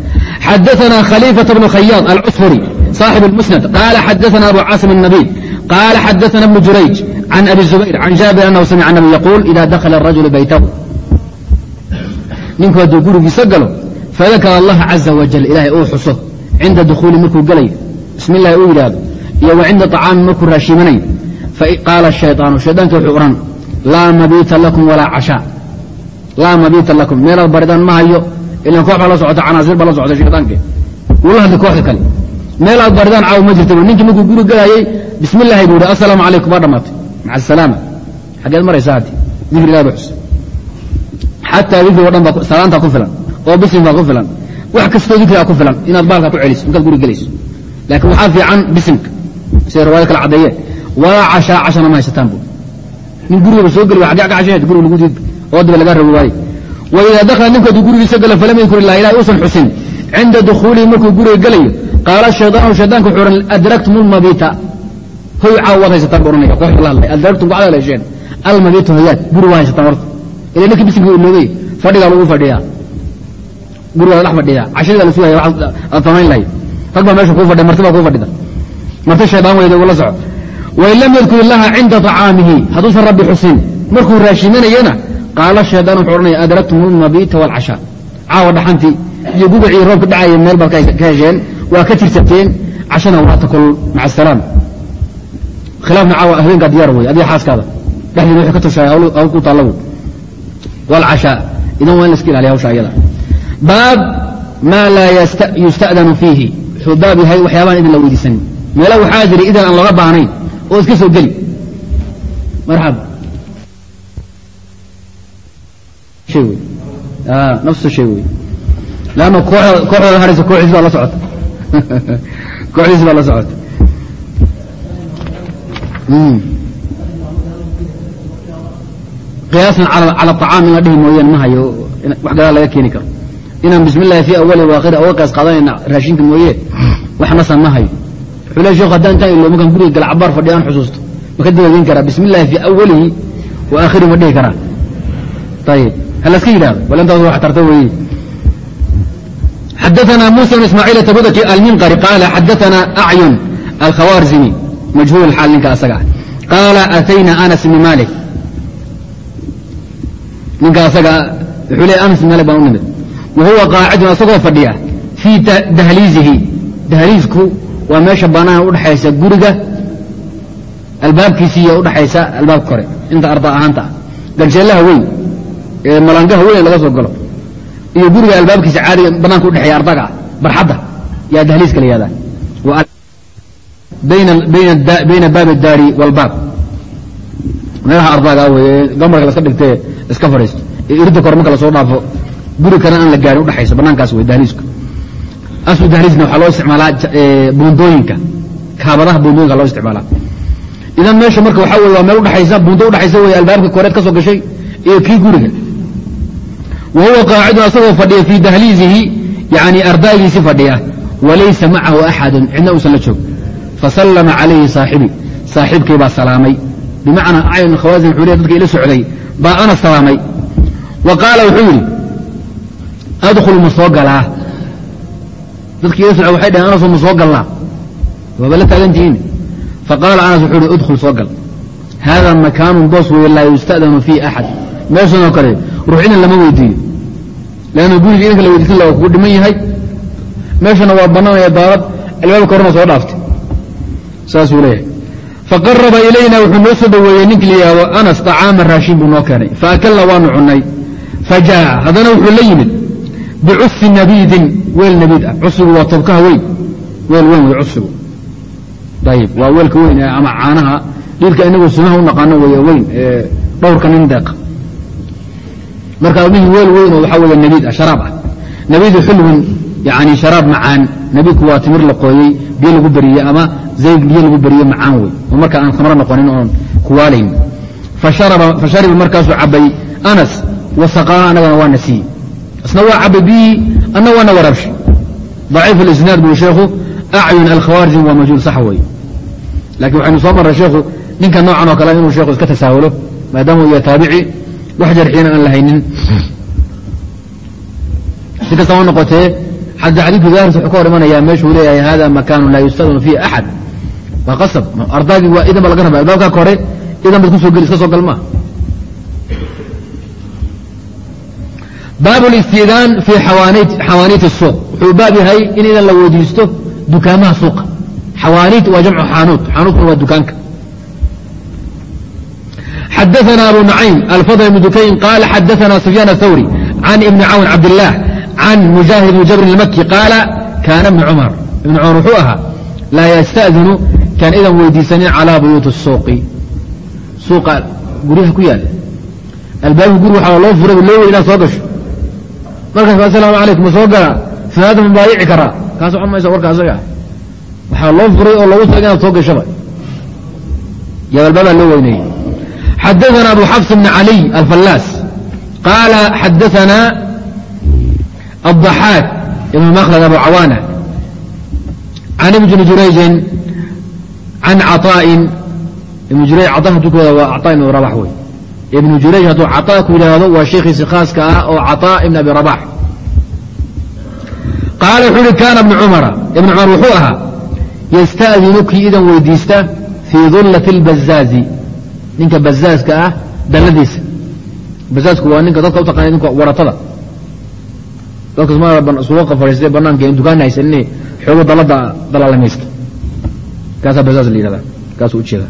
xadaثana khaliifaة bnu khayaad alcusfuri صaaxib الmusnad qaala xadaثana abu caasim الnabiil qaala xadaثana bnu jurayj can abi zubayr can jaabir anahu samica nabi yaquul ida dakhala الrajulu baytahu ninku hadduu gurigiisa galo fadakara allaha caza wajal ilaahay uu xuso cinda dukhuuli markuu gelayo bismi illahi uu yidhaahdo iyo wa cinda طacaami markuu raashimanayo qaala shayطaanu shaydaanki wuxuu odhan laa mabiita lakum walaa cashaa laa mabiita lakum meelaad baridaan ma hayo ilan koox baa la socota canaasiir baa la socota shaydaanke wula hadli kooxda kale meelaad baridaan caaw ma jirta ninkii markuu guri gelaayey bismi illahi buu hi assalaamu calaykum baa dhammaatay maca asalaama xaggeed maraysaa haddi dikri ilahi ba xus xataa dikri o dhan baa salaantaa ku filan oo bisin baa ku filan wax kastoo dikrigaa ku filan inaad baalkaa ku celiso intaad guri gelayso laakiin waxaa fiican bisinka siday riwaayad kala caddeeyeen walaa cashaa cashana ma haysataan bu nin gurigaba soo geli agga ka cashaheed guriga lagu diid oo daba lagaa rabo waaye wa idaa dakhala hadduu gurigiisa galo falam yadkur illah ilahi uusan xusin cinda dukhuulihi markuu guriga gelayo qaala shaydaanu shaydaanka wuxuu odhan adraktum almabiita hoy caaw waad haysataan bu odhanaya kooxda la hadlay lam yadkur illaha cinda طacaamihi hadduusan rabbi xusin markuu raashimanayana qaala shaydaan wuxuu odhanaya adraktum almabiita wاlcashaa caawa dhaxantii iyo gugacii roobka dhacaya meel baad ka hesheen waa ka tirsateen cashana waa takol maca khilaafna caawa habeenkaa diyaar wey adiga xaaskaada. Dhexdiina wixii ka tashaay hawl ku taalla wey wاlcashaa idan waa in la iska ilaaliya hawsha ayada. Baab maa laa yusta'danu fiihi. Wuxuu baab yahay waxyaabahan idin la weydiisanin. Meela waxaa jira idan aan looga baahnayn oo iska soo geli. Marxaba shay wey nafsu shay wey leanna kooxdooda haraysa kooxdiis baa la socota. [laughs] Kooxdiis baa la socota Hmm. qiyaasan cala acaam in la dhihi mooyaan ma wax gadaa laga keeni karo. Inaan bismi fi awali waakhiri oga qiyaas qaadanayna raashinka mooye waxnasan ma hayo. Wuxuu haddaan intaan iloo markaan guriga galcabaar fadhi aan xusuusto ma ka karaa bismi fi awalihi wa aakhirihi ma dhihi karaa ayib ha laska yidhahdo bal intaas wax tarta weeye xadaana muusa bn ismaaciil tabudaki alminqari qaala xadaana acyun alkhawaarzimi majhuul xaal ninka asaga qaala atayna anas bn malik ninka asaga wuxuu leey anas bn malik baan u nimid. Wa qaacidun asagoo fadhiya fii dahliizihi. Dahliizku waa meesha banaan udhaxaysa guriga albaabkiisiiyo udhaxaysa albaabka kore inta arda ahaanta ah. Garjeelaha weyn ee malangaha weyn laga soo galo iyo guriga albaabkiisa caadiga banaanka udhexeeya ardaga ah barxadda yaa dahliiska la yihahdaa bayna baab daari wاlbaab meelaha ardaaga weye gamarka laska dhigtee iska fadhiisto irida kore marka la soo dhaafo guri kana aan la gaarin udhexaysa banaankaas wey dahliisku aslu dahliisna waxaa loo isticmaalaa buundooyinka kaabadaha buundooyinka loo isticmaalaa idan meesha marka waxaa weye waa meel udhexaysa buundo udhexaysa wey albaabka koreed ka gashay iyo kii guriga wa huwa qaacidun asagoo fadhiya fii dahliizihi yani ardaagiisi fadhiya walaysa macahu axadun cidna uusan la joog fasallama calayhi saaxibi saaxiibkay baa salaamay bimacnaa acyun khawaasin le dadka ila socday baa ana salaamay wa qaala wuxuu yidhi adkhul ma soo galaa dadkii ila socday waxay dhaheen anasoo ma soo galnaa waaba la taagantihiin faqaala anas wuxuu ihi udkhul soo gal hada makaanun boos weye laa yusta'danu fii axad meeshanoo kale ruux lama weydiiyo leanna guriga idinka la weydiisan la waa kugu dhiman yahay meeshana waa bannaanaya daarad albaabka horena soo dhaaftay saasuu leeyahay. Faqaraba ilayna wuxuu noo soo dhoweeyey ninkii la yidhahdo anas طacaama raashin buu noo keenay. Faakalna waanu cunnay. Fajaa'a haddana wuxuu la yimid bicusi nabiidin weel nabiid ah. Cusigu waa tobkaha weyn. Weel weyn wey cusigu ayib waa weelka weyn ama caanaha. Dhiilka inagu sunaha u naqaano wey weyn dhowrka nin deeqa. Marka mihii weel weyn oo waxaa wey nabiid ah sharaab ah. Nabiidu xulwin yani sharaab macaan nabiidku waa timir la qooyey biyo lagu beriyey ama zayd biyo lagu beriye macaan wey oo marka aan khamro noqonin oon kuwaalayn fashariba markaasuu cabay anas wasaqaana anagana waana siiyey isna waa cabay biyii anna waana warabshay daciif اlisnaad buu sheekhu acyun alkhawaarijin waa majhuul sax wey lakiin waxaynu soo marray sheekhu ninka noocan oo kale inuu sheekhu iska tasaahulo maadaama uu yahay taabici wax jarxiyana aan la haynin [laughs] si kastama noqotee xadda xadiidku daahirsa wuxuu ka hor imanayaa meeshuu leeyahay hada makaanu laa yustadanu fiihi axad waa qasab ardaagii waa idan ba laga rabaa albaabkaa ka hore idan baad kusoo geli iska soo gal maa baab اlاstidaan fii xawaaniit الsuuq wuxuu baab yahay in idan la weydiisto dukaamaha suuqa xawaaniit waa jamcu xaanuut xaanuutkuna waa dukaanka xadaثna abu nacaym alfadl ibn dukayn qaala xadaثna sufyaan الthawri can ibni cawn cabdالlah can mujaahid bn jabr maki qaala kaana bn cumar ibn cumar wuxuu ahaa laa ystadinu kaan idan weydiisanin calaa buyuuti suuqi suuqa guryaha ku yaalla albaabka guri waxaa loo furayba loo weli inaad soo gasho markaas ba asalaamu calaykum ma soo galaa sanaadda ma baayici karaa kaa socon maysa warka asaga waxaa loo furay oo lagu taga inaad soo gashaba yaa albaabaa loo weynayey xadaana abu xafs bn caliy alfallaas qaala xadaanaa الضaxaak ibn makhlad abu cawaana can ibni jurayjin can caطaa'in ibn jurayj caطa haduu ku wada waa caطaa ibn rabax wey ibn jurayj hadduu caطaa ku yidhaahdo waa sheekhiisi khaaska ah oo caطaa ibn abi rabax qaala wuxuu uhi kaana ibnu cumara ibn cumar wuxuu ahaa yasta'dinu kii idan weydiista fii dullati اlbazaazi ninka bazaaska ah dalladiisa bazaasku waa ninka dadka u taqaana ninka waratada dadka suuqa fadhiistay banaanka dukaan haysanine xoogo dalada dalaalamaysta kaasaa bazaaz la yihahda kaasuu ujeeda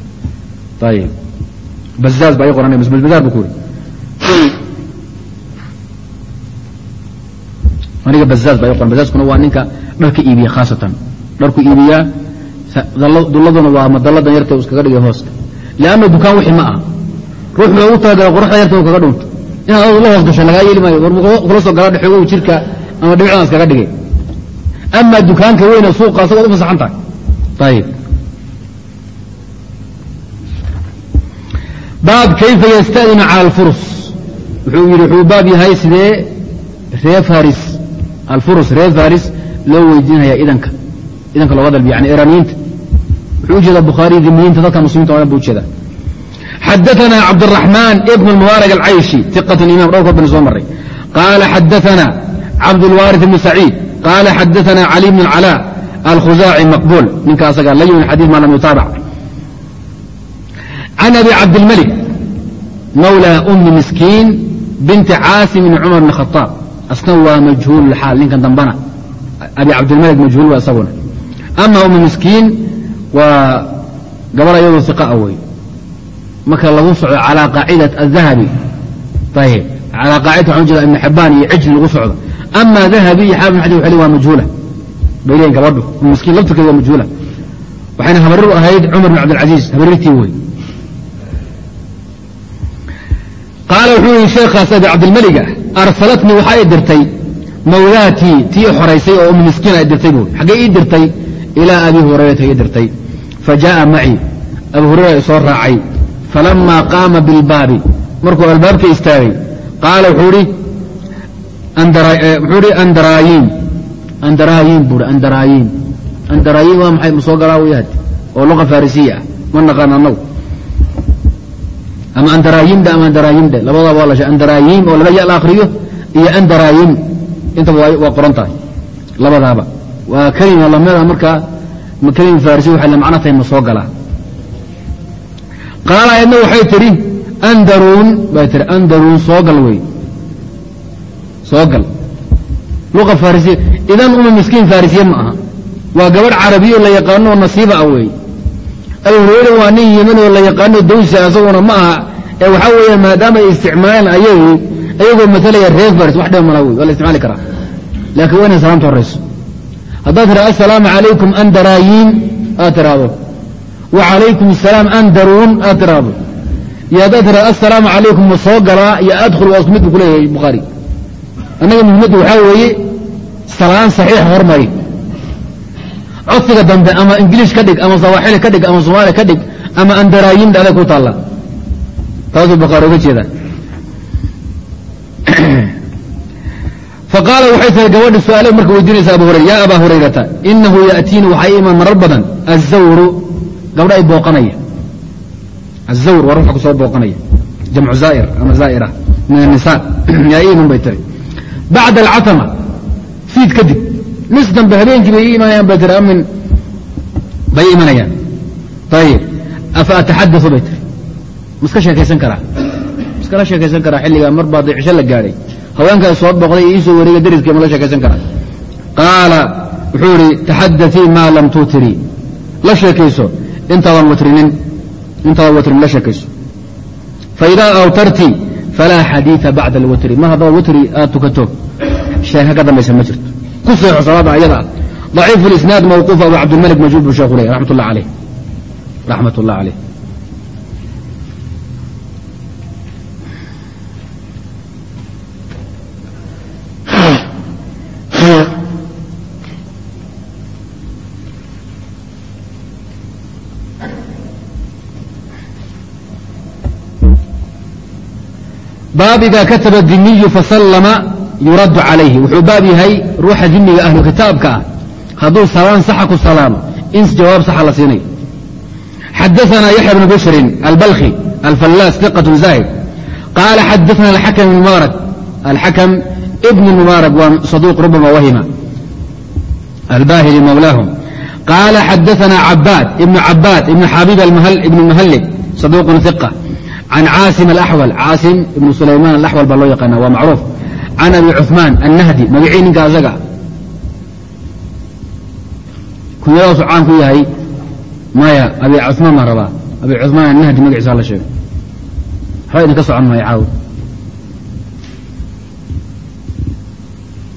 ayib bazaaz baa ii qoranay bazaar bu ku aniga bazaaz baa ii qoran bazaazkuna waa ninka dharka iibiya khaasatan. Dharku iibiyaa dulladuna waa madalladan yarta u iskaga dhigay hoosta leanna dukaan wixii ma aha. Ruux baa ugu talagala qoraxda yarta u kaga dhunto inaad adu la hoos lagaa yeeli maayo war kula soo gala jirka ama dhibicdan iskaga dhigay. Ama dukaanka weyne suuqa asagood u tahay. Ayib baab kayfa yastadinu cala alfurus. Wuxuu yidhi wuxuu baab yahay sidee? Ree faris alfurus ree faris loo weydiinaya idanka. Idanka looga dalbiya yani iraniyiinta. Wuxuu ujeeda bukhaariy dimiyiinta dadka muslimiinta o dhan bu ujeeda xadaana cabdاraxmaan ibn mubaarak alcayshi iqatan imam dhowr kor baynu soo maray qaala xadaana cabdاlwaari ibn saciid qaala xadaana cali bn cala alkhuzaaci maqbuul ninka asaga la yumin xadii ma lam yutaabac can abi cabdilmalik mawla umi miskiin binti caasim bn cumar bn khaaab asna waa majhuul xaal ninkan dambana abi cabdilmalik majhuul wa isaguna ama umi miskiin waa gabar ayadoo iqa a wey marka lagu soco calaa qaacidat ahahabi ayb calaa qaacidata waxaan jeeda ibn xibaan iyo cijli lagu socdo. Ama dahabi iyo xaafid xadid waxay waa majhuula. Bay leeyiin gabadhu laftirkeeda waa majhuula. Waxayna habarir ahayd cumar bin cabdilcaziiz habarirtii wey qaala wuxuu yihi sheekhaas abi cabdilmeliga arsalatnii waxaa i dirtay mawlaatii tii xoraysay oo umi miskiin ay dirtay buui xaggee ii dirtay? Ilaa abi hurayrata ii dirtay. Fa jaءa macii abu hurayra soo raacay falama qaama bilbaabi markuu albaabka istaagay qaala wuxuu ihi andaraayiin andaraayiin buui andaraayiin andaraayiin waa maxay ma soo galaa wayahad oo luqa farisiya ah ma naqaan annagu ama andaraayimdhe ama andaraayimdhe labadaba waa la shay andaraayim oo laba ya la akriyo iyo andaraayim intaba waa qoran tahay labadaaba waa kelima lamida markaa kelima farisi waxay la macno tahay ma galaa qaala ayadna waxay tidhi andaruun bay tihi andaruun soogal wey soogal luqa farisiya idan uma miskiin farisiye ma aha. Waa gabadh carabiyo la yaqaano oo nasiiba ah wey abu waa nin yeman oo la yaqaano dawsa asaguna ma aha. Ee waxaa weeye maadaama ay isticmaalaan ayagu ayagoo matalaya reer faris wax dhib mala waa la isticmaali karaa. Laakiin waa inay salaamta horayso haddaad tidhahdo assalaamu calaykum andaraayiin aad tidhaahdo wa calaykum asalaam andaruun tidhahdo assalaamu calaykum ma soo galaa iyo adkhul waa isku mid bu ku leeyahay bukhaari annaga muhimmaddu waxaa weeye salaan saxiix hormari codsiga dambe ama ingiliish ka dhig ama sawaaxili ka dhig ama soomaali ka dhig ama andaraayin dhada ku taalla taasuu bukhaari oga jeeda faqaala waxay tahay gabadhi su'aale marka weydiinaysa abu hurayra yaa abaa hurayrata inahu yaأtiini waxaa iman marar badan azawru gabdha ay booqanaya. Azawr waa ruuxa ku soo booqanaya. Jamcu zaa'ir ama zaa'ira min annisaa. [clears throat] Yaa iman bay tiri. Bacda alcatama fiid kadib nis dambe habeenkii bay ii bay tiri amin. Bay imanayaan ayib afa ataxadau bay tiri. Miska sheekaysan karaa? Miskala sheekaysan karaa xilligaa? Mar baa cisho la gaadhay haweenkaa soo booqday iyo iisoo wareega dariskee ma sheekaysan karaa? Qaala wuxuu idhi taxadatii maa lam tuutirii la sheekayso intaadan watrinin intaadan watrin la sheekayso. Faidaa awtarti falaa xadiia bacda alwatri. Ma haddaba watri aad tukato sheeka ka dambaysa ma jirto. Ku seexo salaada ayada. Ah daciifu lisnaad mawquuf abu cabdilmalik majhuul buu sheekhu ley ramat اllah alayh baabiga kataba dimiyu fasalama yuraddu calayhi. Wuxuu baab yahay ruuxa dimiga ahlu kitaabka ah. Hadduu salaan saxa ku salaamo in jawaab saxa la siinayo xadaanaa yaxya bn bushrin albalkhi alfallaas iqat zaahid qaala xadaana aakam mubaarak alxakam ibn mubaarak waa saduuq rubama wahima. Albahili mawlaahum. Qaala xadaanaa cabaad ibnu cabaad ibnu xabib ibnu muhallig saduuqun iqa can caasim alaxwal caasim ibnu sulaymaan alaxwal baa loo yaqaana waa macruuf can abi cuثmaan annahdi magacii ninka asaga kunyadaasu caan ku yahay maya abi cuثmaan baan rabaa abi cuثmaan annahdi magaciisa la sheegay waxba idinka socon maayo caaw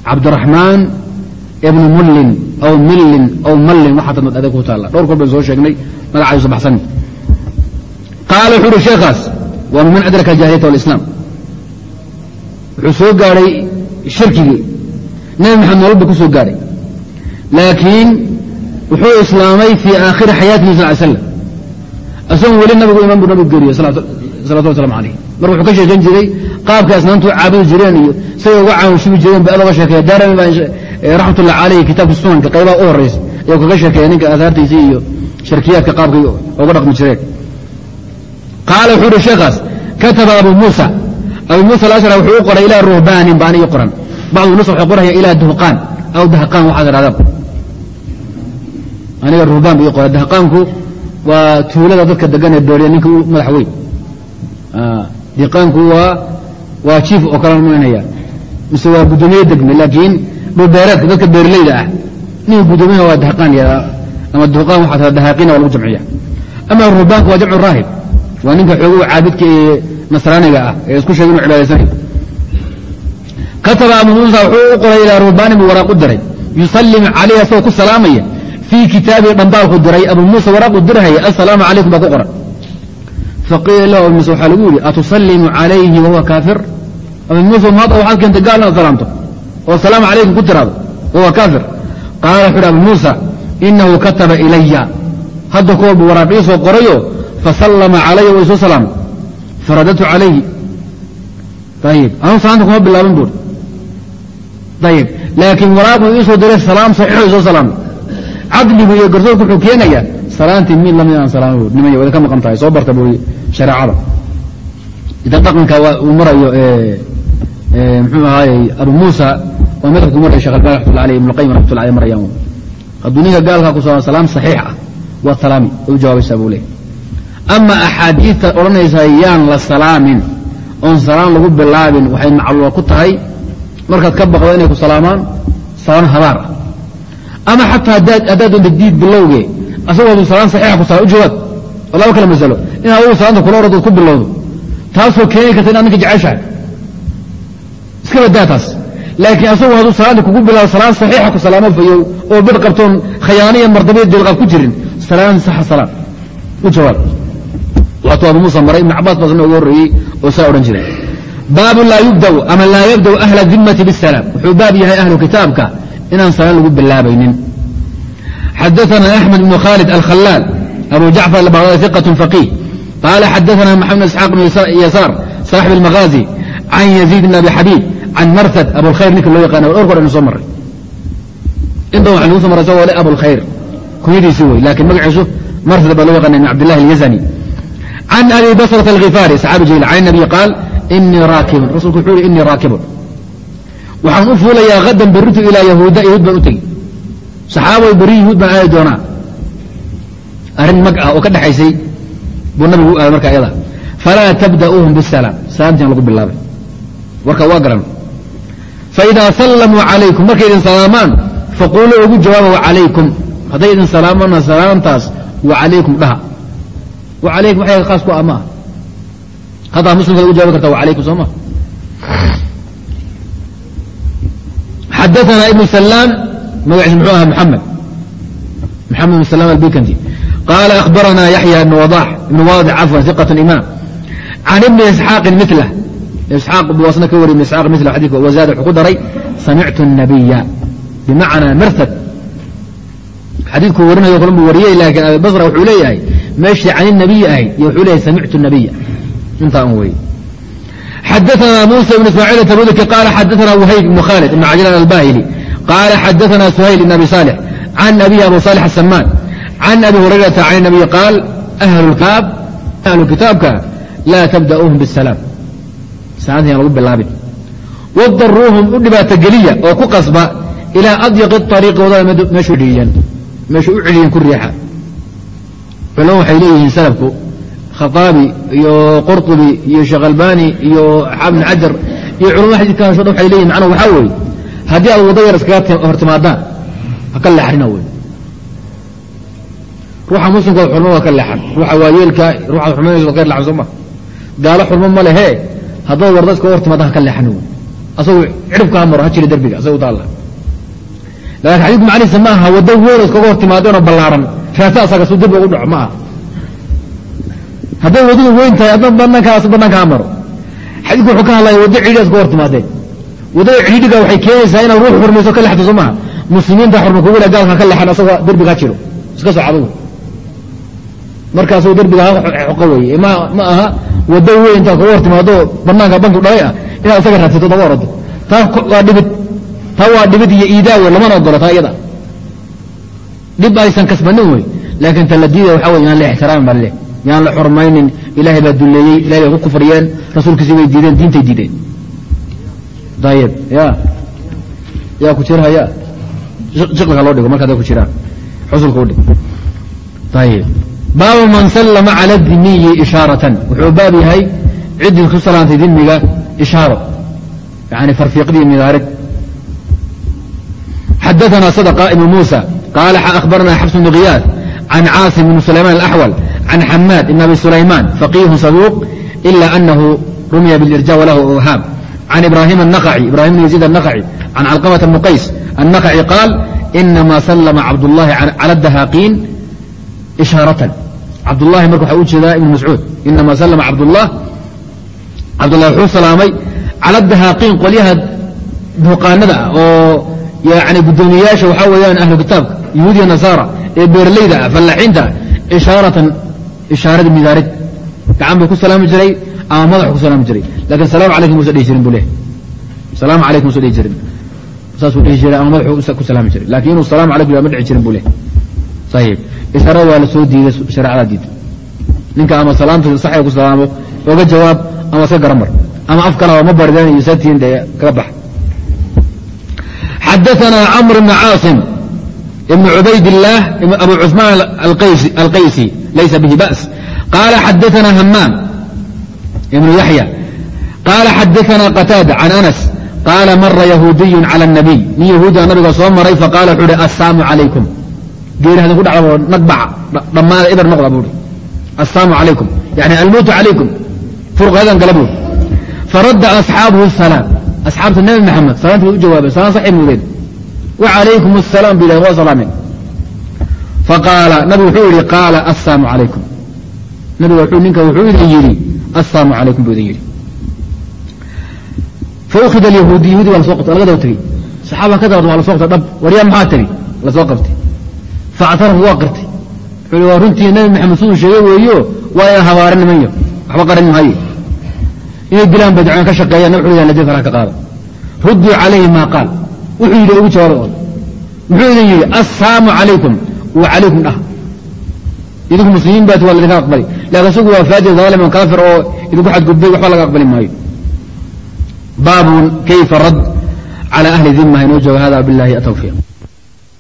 cabdiraxmaan ibnu mullin aw millin aw mallin waxaa tamad adag ku taalla dhowr kor bayn soo sheegnay magacayusa baxsan qaala wuxuu uhi sheekaas waa miman adraka jahiliyata walislaam wuxuu soo gaadhay shirkigii nebi maxamed nolol ba ku soo gaadhay laakiin wuxuu islaamay fii aakhiri xayaatihi sal slam isagoon weli nabigu imaan buu nabigu geeriye salawatu waslamu alayh marka wuxuu ka sheekan jiray qaabka asnaamtu caabudi jireen iyo siday uga caanshubi jireen ba adooga sheekeeya. Daarami baa raxmatullah caleyh kitaabka sunanka qaybaha u horaysa ayuu kaga sheekeeya ninka aahaartiisa iyo shirkiyaadka qaabkay uga dhaqmi jireen qaala wuxuu uhi sheekaas kataba abu muusa abu muusa alasra wuxuu u qoray ilaa ruhbaanin baani ii qoran bacdu nus waxay qoraya ilaa duhqaan aw dahqaan waxaad idhahdaba aniga ruhbaan ba ii qora dahqaanku waa tuulada dadka degan ee beeriya ninka madax weyn diqaanku waa waa jiif oo kala maynaya mise waa guddoomiye degme laakiin dhulbeereedka dadka beerilayda ah ninka guddoomiyaha waa dahqaan ama duqaan waxaa taa dahaaqina waa lagu jamciya ama ruhbaanka waa jamcu raahib waa ninka xoogow caabidka ee nasraaniga ah ee isku sheegay inu cibaadaysanayo kataba abu muusa wuxuu u qoray ilaa ruhbaani buu waraaq u diray. Yusallim calayhi asagoo ku salaamaya. Fii kitaabihi dhambaalku diray. Abu muusa waraaqu dirhaya assalaamu calaykum baa ku qoran. Faqiila lahu muuse waxaa lagu yidhi atusallimu calayhi wahuwa kaafir? Abu muuse maad waxaad keentay gaal inaad salaamto. Oo asalaamu calaykum ku tiraado. Wahuwa kaafir? Qaala wuxu uhi abu muusa inahu kataba ilaya hadda buu waraaq ii soo qorayo fasallama calaya way soo salaamay faradadtu calayhi ayib anuu salaanta kuma bilaaban buuri ayib laakiin waraaqu ii soo diray salaam saxiixo soo salaamay cadligu iyo garsoorku wuxuu keenayaa salaantii mid la mid aan salaamay buuri nimay wada ka maqan tahay soo barta buuri shareecada idan dhaqanka uu marayo muxuu ahaayey abu muusa oo madhabku maraya shekh albani raxmatullah aleyh ibnu qayim raxmatullah aleyh marayaan hadduu ninka gaalkaa ku soo salaam saxiix ah waa salaami u jawaabaysaa buu leeyahy ama axaadiidta odhanaysaa yaan la salaamin oon salaam lagu bilaabin waxay macluula ku tahay markaad ka baqdo inay ku salaamaan salaan habaar. Ah ama xataa haddaad doonta diid bilowge asagoo adu salaan saxiixa ku sala u jawaab kale masalo in adugu salaanta kula oradood ku bilowdo taasoo keeni karta inaad ninka jeceshahay. Iska badaa taas. Laakiin asagoo hadduu salaanta kugu bilaabo salaan saxiixa ku salaamo fayow oo bir qabtoon khayaaniya mardabiya dilqaab ku jirin salaan saxa salaan u waatuu abu muusa maray ibn cabaas baasna uga horreeyey oo saa odhan jiray. Baabu laa yubdau ama laa yabdau ahla dimmati bisalaam wuxuu baab yahay ahlu kitaabka inaan salaan lagu bilaabaynin. Xadaana axmed ibnu khaalid alkhalaal abu jacfar albaqdaadi iqat faqiih. Qaala xadaana maxamed isxaaq bn yasaar saaxib almaghaazi can yaziid bn abi xabiib can marhad abulkhayr ninka loo yaqaana dhowr kor inu soo maray. Inta waxa lagu soo maray isagoo le abulkhayr kunyadiisi wey laakiin magaciisu marhad baa loo yaqana ibn cabdillahi alyazani can abi basrata alkhifaari saxaabi jaliil can nabiy qaal inii raakibun rasulku wuxuu yihi inii raakibun waxaan u fuulayaa hadan beritu ilaa yahuuda yahuud baan u tegi saxaabay beri yahuud baan aadi doonaa arrin mag ah oo ka dhexaysay buu nabigu u aaday marka iyada falaa tabda'uuhum bisalaam salaamtiina lagu bilaabay warka waa garan faidaa sallamuu calaykum markay idin salaamaan faquuluu ugu jawaaba wacalaykum hadday idin salaamana salaamtaas wacalaykum dhaha wacalaykum waxyaga khaas ku ah ma ah haddaa muslimka ugu jawabi karta wacalaykum soo ma xadaana ibnu salaam magaciisa muxuu aha muxamed maxamed ibn salaam albikandi qaala akhbarana yaxya ibn wadax ibn waadix cafwan iqat imaam can ibni isxaaqin milah isxaaq buu asna ka wari ibn isxaaq mila xadika wazaada wuxuu ku daray samictu الnabiya bimacnaa mirtad xadiidkuu warinayo klan buu wariyey laakiin abi basra wuxuu leeyahay meeshii can الnabiyi ahayd iyo wuxuu leeyahay samictu الnabiya intaa un wey xadaثna muسى بن ismاعيل تbudki qال xadaثna وhayb بن khالد بن cajلان الbاhilي qال xadaثna سhayل بن أbي صالح عن أbيه أbو صالح السمان عن أbي هuريرaةa عن النبي qاal أهlu kitaabka laa تبdأuuهum bالسلاam salaantan yan lagu bilaabin wadaruuhum u dhibaatogeliya oo ku qasba ilىa adyq الطariiqi wadada meeshu dhiiyan meeshu u celiyan ku riixa. Culama waxay leeyihiin salafku khaaabi iyo qurطubi iyo sheekh albani iyo xaabn xajar iyo culama xadiidka hasho dhan waxay leyihin macnuu waxaa weeye haddii aad waddo yar iskaga hortimaadaan ha ka leexrina wey ruuxa muslimka xurmo waa ka leexan ruuxa waayeelka ruuxaad xurmanaysa waad ka leexan soo ma? Gaalo xurmo ma lehe haddaad warda iskaga hortimaadaan ha ka leexan wey asagu ciribka ha maro ha jira derbiga asagu taalla laakiin xadiidku macnihiisa ma aha waddo weyn iskaga hortimaadeenoo ballaaran raasa asaga suu derbiga u dhaco ma hadday wadadu weyn tahay adna banaankaas banaanka ha maro xadiidku wuxuu ka hadlaya waddo cidhiidhi iska hortimaadeen waddada cidhiidhiga waxay keenaysaa inaad ruux xurmayso ka leexdo soo maha muslimiinta xurma kugu le gaalka ka leexan asagoo derbiga ha jiro iska soc adugu markaasuu derbiga ha xoqo weeye ma aha waddo weyn intaad kaga hortimaado banaanka banki dhalay ah inaad isaga raadsato daba taa waa dhibid taa waa dhibid iyo iidaa wey lamana ogolo iyada. Dhib aysan kasbanin wey. Laakiin ta la diidaya waxa wey inaan la ixtiraamin baa leh yaan la xurmaynin ilahay baa duleeyey ilahay bay ku kufriyeen rasuulkiisi bay diideen diintay diideen. Ayib ya. Yaa ku jirhaya jiqlka loo dhigo markaad ku jiraan xusulka udhig ayib baabu man sallama cala dimiyi ishaaratan. Wuxuu baab yahay ciddii ku salaantay dimiga ishaaro. Yani farfiiqdii midaarid xadaثna sadqa ibn musa qaala akhbarana xabs bn khiyaad can caasim bn sulayman alaxwal can xamaad ibn abi sulayman faqiihu saduuq ila anahu rumya bilirja walahu awhaam can ibrahim الnaqci ibrahim bn yaziid الnaqci can calqamata bn qays الnaqci qaal inama slma cabdullahi cala dahaaqiin ishaaratan cabdullahi marka waxaa u jeedaa ibn mascuud inama slma cabdullah cabdullahi wuxuu salaamay cala dahaaqiin qolyaha duqaanada ah oo yani guddoomiyayaasha waxaa weeyaan ahlu kitaabka yahuudiya nasaara ee beerleyda ah fallaxiinta ah ishaaratan ishaaradii midaarid gacan buu ku salaami jiray ama madaxu ku salaami jiray. Lakin salaamu calaykum musa dhihi jirin bu leh salaamu calaykum musa dhihi jirin. Saasuu dhihi jiray ama madaxuu ku salaami jiray. Lakin inuu salaamu calaykum ma dhici jirin bu leh ayib ishaarada waa la diiday shareecadaa diiday. Ninka ama salaamta saxiga ku salaamo oga jawaab ama iska garamar. Ama af kalaba ma bardeen iyo satiin dee kaga bax xadaثna cmr bn caaصim ibn cubaydiلlah abu cuثmaan alqaysi laysa bihi ba's qaala xadaثna hamaam ibn yaxya qaala xadaثna qataada can anas qaala mara yahuudiyu calى الnabiy nin yahuudia nabiga soo maray faqala wuxuu uhi assaamu calaykum geeri hadin ku dhacdabo nagbaca dhammaada ibr noqda buui assaamu calaykum yani almowtu calaykum furqadan gala buui faradda asxaabuhu الsalaam asxaabta nebi maxamed salaanta way u jawaabeen salaan saxay mudeen wacalaykum asalaam bu yidhahen waa salaameen faqaala nabigu wuxuu yidhi qaala assaamu calaykum nabiga ninka wuxuu idin yidhi assaamu calaykum buu idin yidhi faukida alyahuudi yahuudi waa la soo qabtay laga daba tegey saxaaba ka dabad waa la soo qabtay dhab waryaa maxaa tegey la soo qabtay faactarafu waa qirtay wuxuu waa runtii nebi maxamed siduu sheegay weeyo waa ina habaarin nimanyo waxba qaran maaye inay dilaan bay dacwaan ka shaqeeyaan nab xuridan ladin faraha ka qaada. Rudduu calayhi maa qaal. Wuxuu yidhi ugu jawaabay oo muxuu idin yidhi assaamu calaykum wa calaykum dhah idinku muslimiin baati waa ladinka aqbali. Laakiin isagu waa faajir zaaliman kaafir oo idinku xadgudbay waxba laga aqbali maayo. Baabun kayfa rad calى ahli dimma inoo jooga hada biاllahi atawfiiq